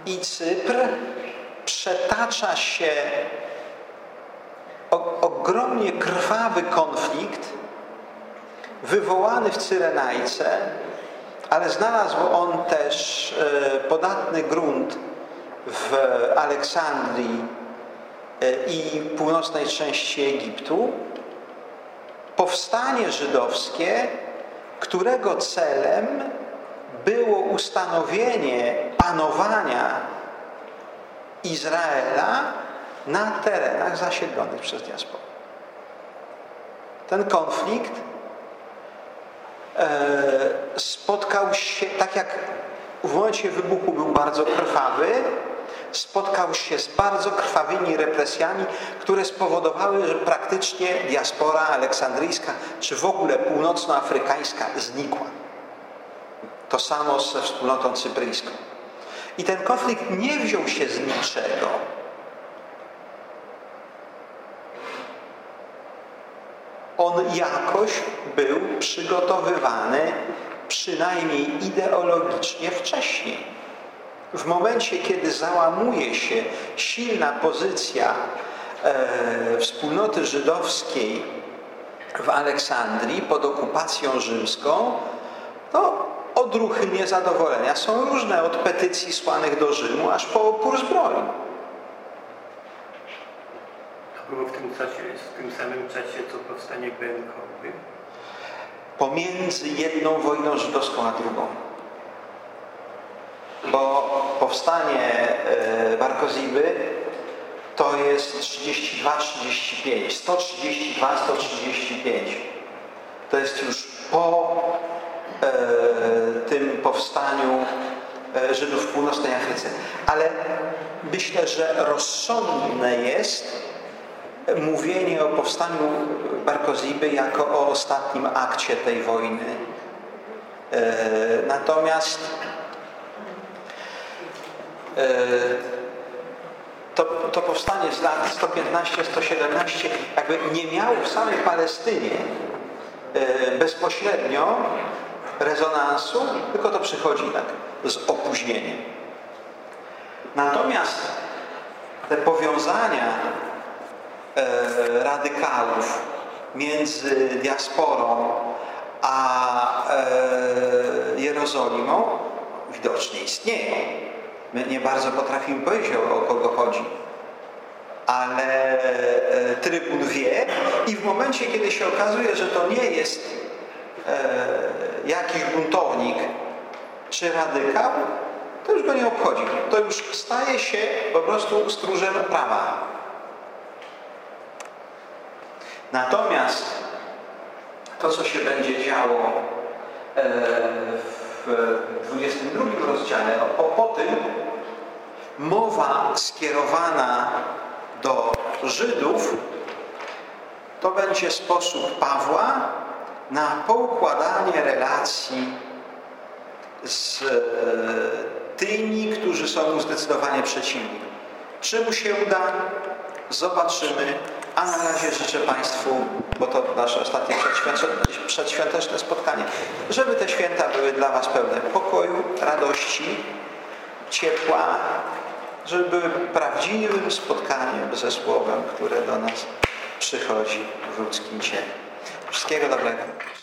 i Cypr przetacza się ogromnie krwawy konflikt wywołany w Cyrenajce, ale znalazł on też e, podatny grunt w Aleksandrii e, i północnej części Egiptu. Powstanie żydowskie, którego celem było ustanowienie panowania Izraela na terenach zasiedlonych przez diasporę. Ten konflikt e, spotkał się, tak jak w momencie wybuchu był bardzo krwawy, spotkał się z bardzo krwawymi represjami, które spowodowały, że praktycznie diaspora aleksandryjska, czy w ogóle północnoafrykańska znikła. To samo ze wspólnotą cypryjską. I ten konflikt nie wziął się z niczego. On jakoś był przygotowywany, przynajmniej ideologicznie wcześniej. W momencie, kiedy załamuje się silna pozycja e, wspólnoty żydowskiej w Aleksandrii pod okupacją rzymską, to odruchy niezadowolenia są różne, od petycji słanych do Rzymu, aż po opór zbroi. To było w tym, czasie, w tym samym czasie, co powstanie Benkowy? Pomiędzy jedną wojną żydowską a drugą. Bo powstanie e, Barkoziby to jest 32-35, 132-135. To jest już po e, tym powstaniu e, Żydów w północnej Afryce. Ale myślę, że rozsądne jest mówienie o powstaniu Barkoziby jako o ostatnim akcie tej wojny. Natomiast to, to powstanie z lat 115-117 jakby nie miało w samej Palestynie bezpośrednio rezonansu, tylko to przychodzi tak z opóźnieniem. Natomiast te powiązania radykałów między diasporą a Jerozolimą widocznie istnieją. My nie bardzo potrafimy powiedzieć, o, o kogo chodzi. Ale e, trybun wie i w momencie, kiedy się okazuje, że to nie jest e, jakiś buntownik czy radykał, to już go nie obchodzi. To już staje się po prostu stróżem prawa. Natomiast to, co się będzie działo e, w 22 rozdziale, po, po tym mowa skierowana do Żydów to będzie sposób Pawła na poukładanie relacji z e, tymi, którzy są mu zdecydowanie przeciwni. Czy mu się uda? Zobaczymy. A na razie życzę Państwu, bo to nasze ostatnie przedświąteczne, spotkanie, żeby te święta były dla Was pełne pokoju, radości, ciepła, żeby były prawdziwym spotkaniem ze Słowem, które do nas przychodzi w ludzkim ciele. スケールが大変。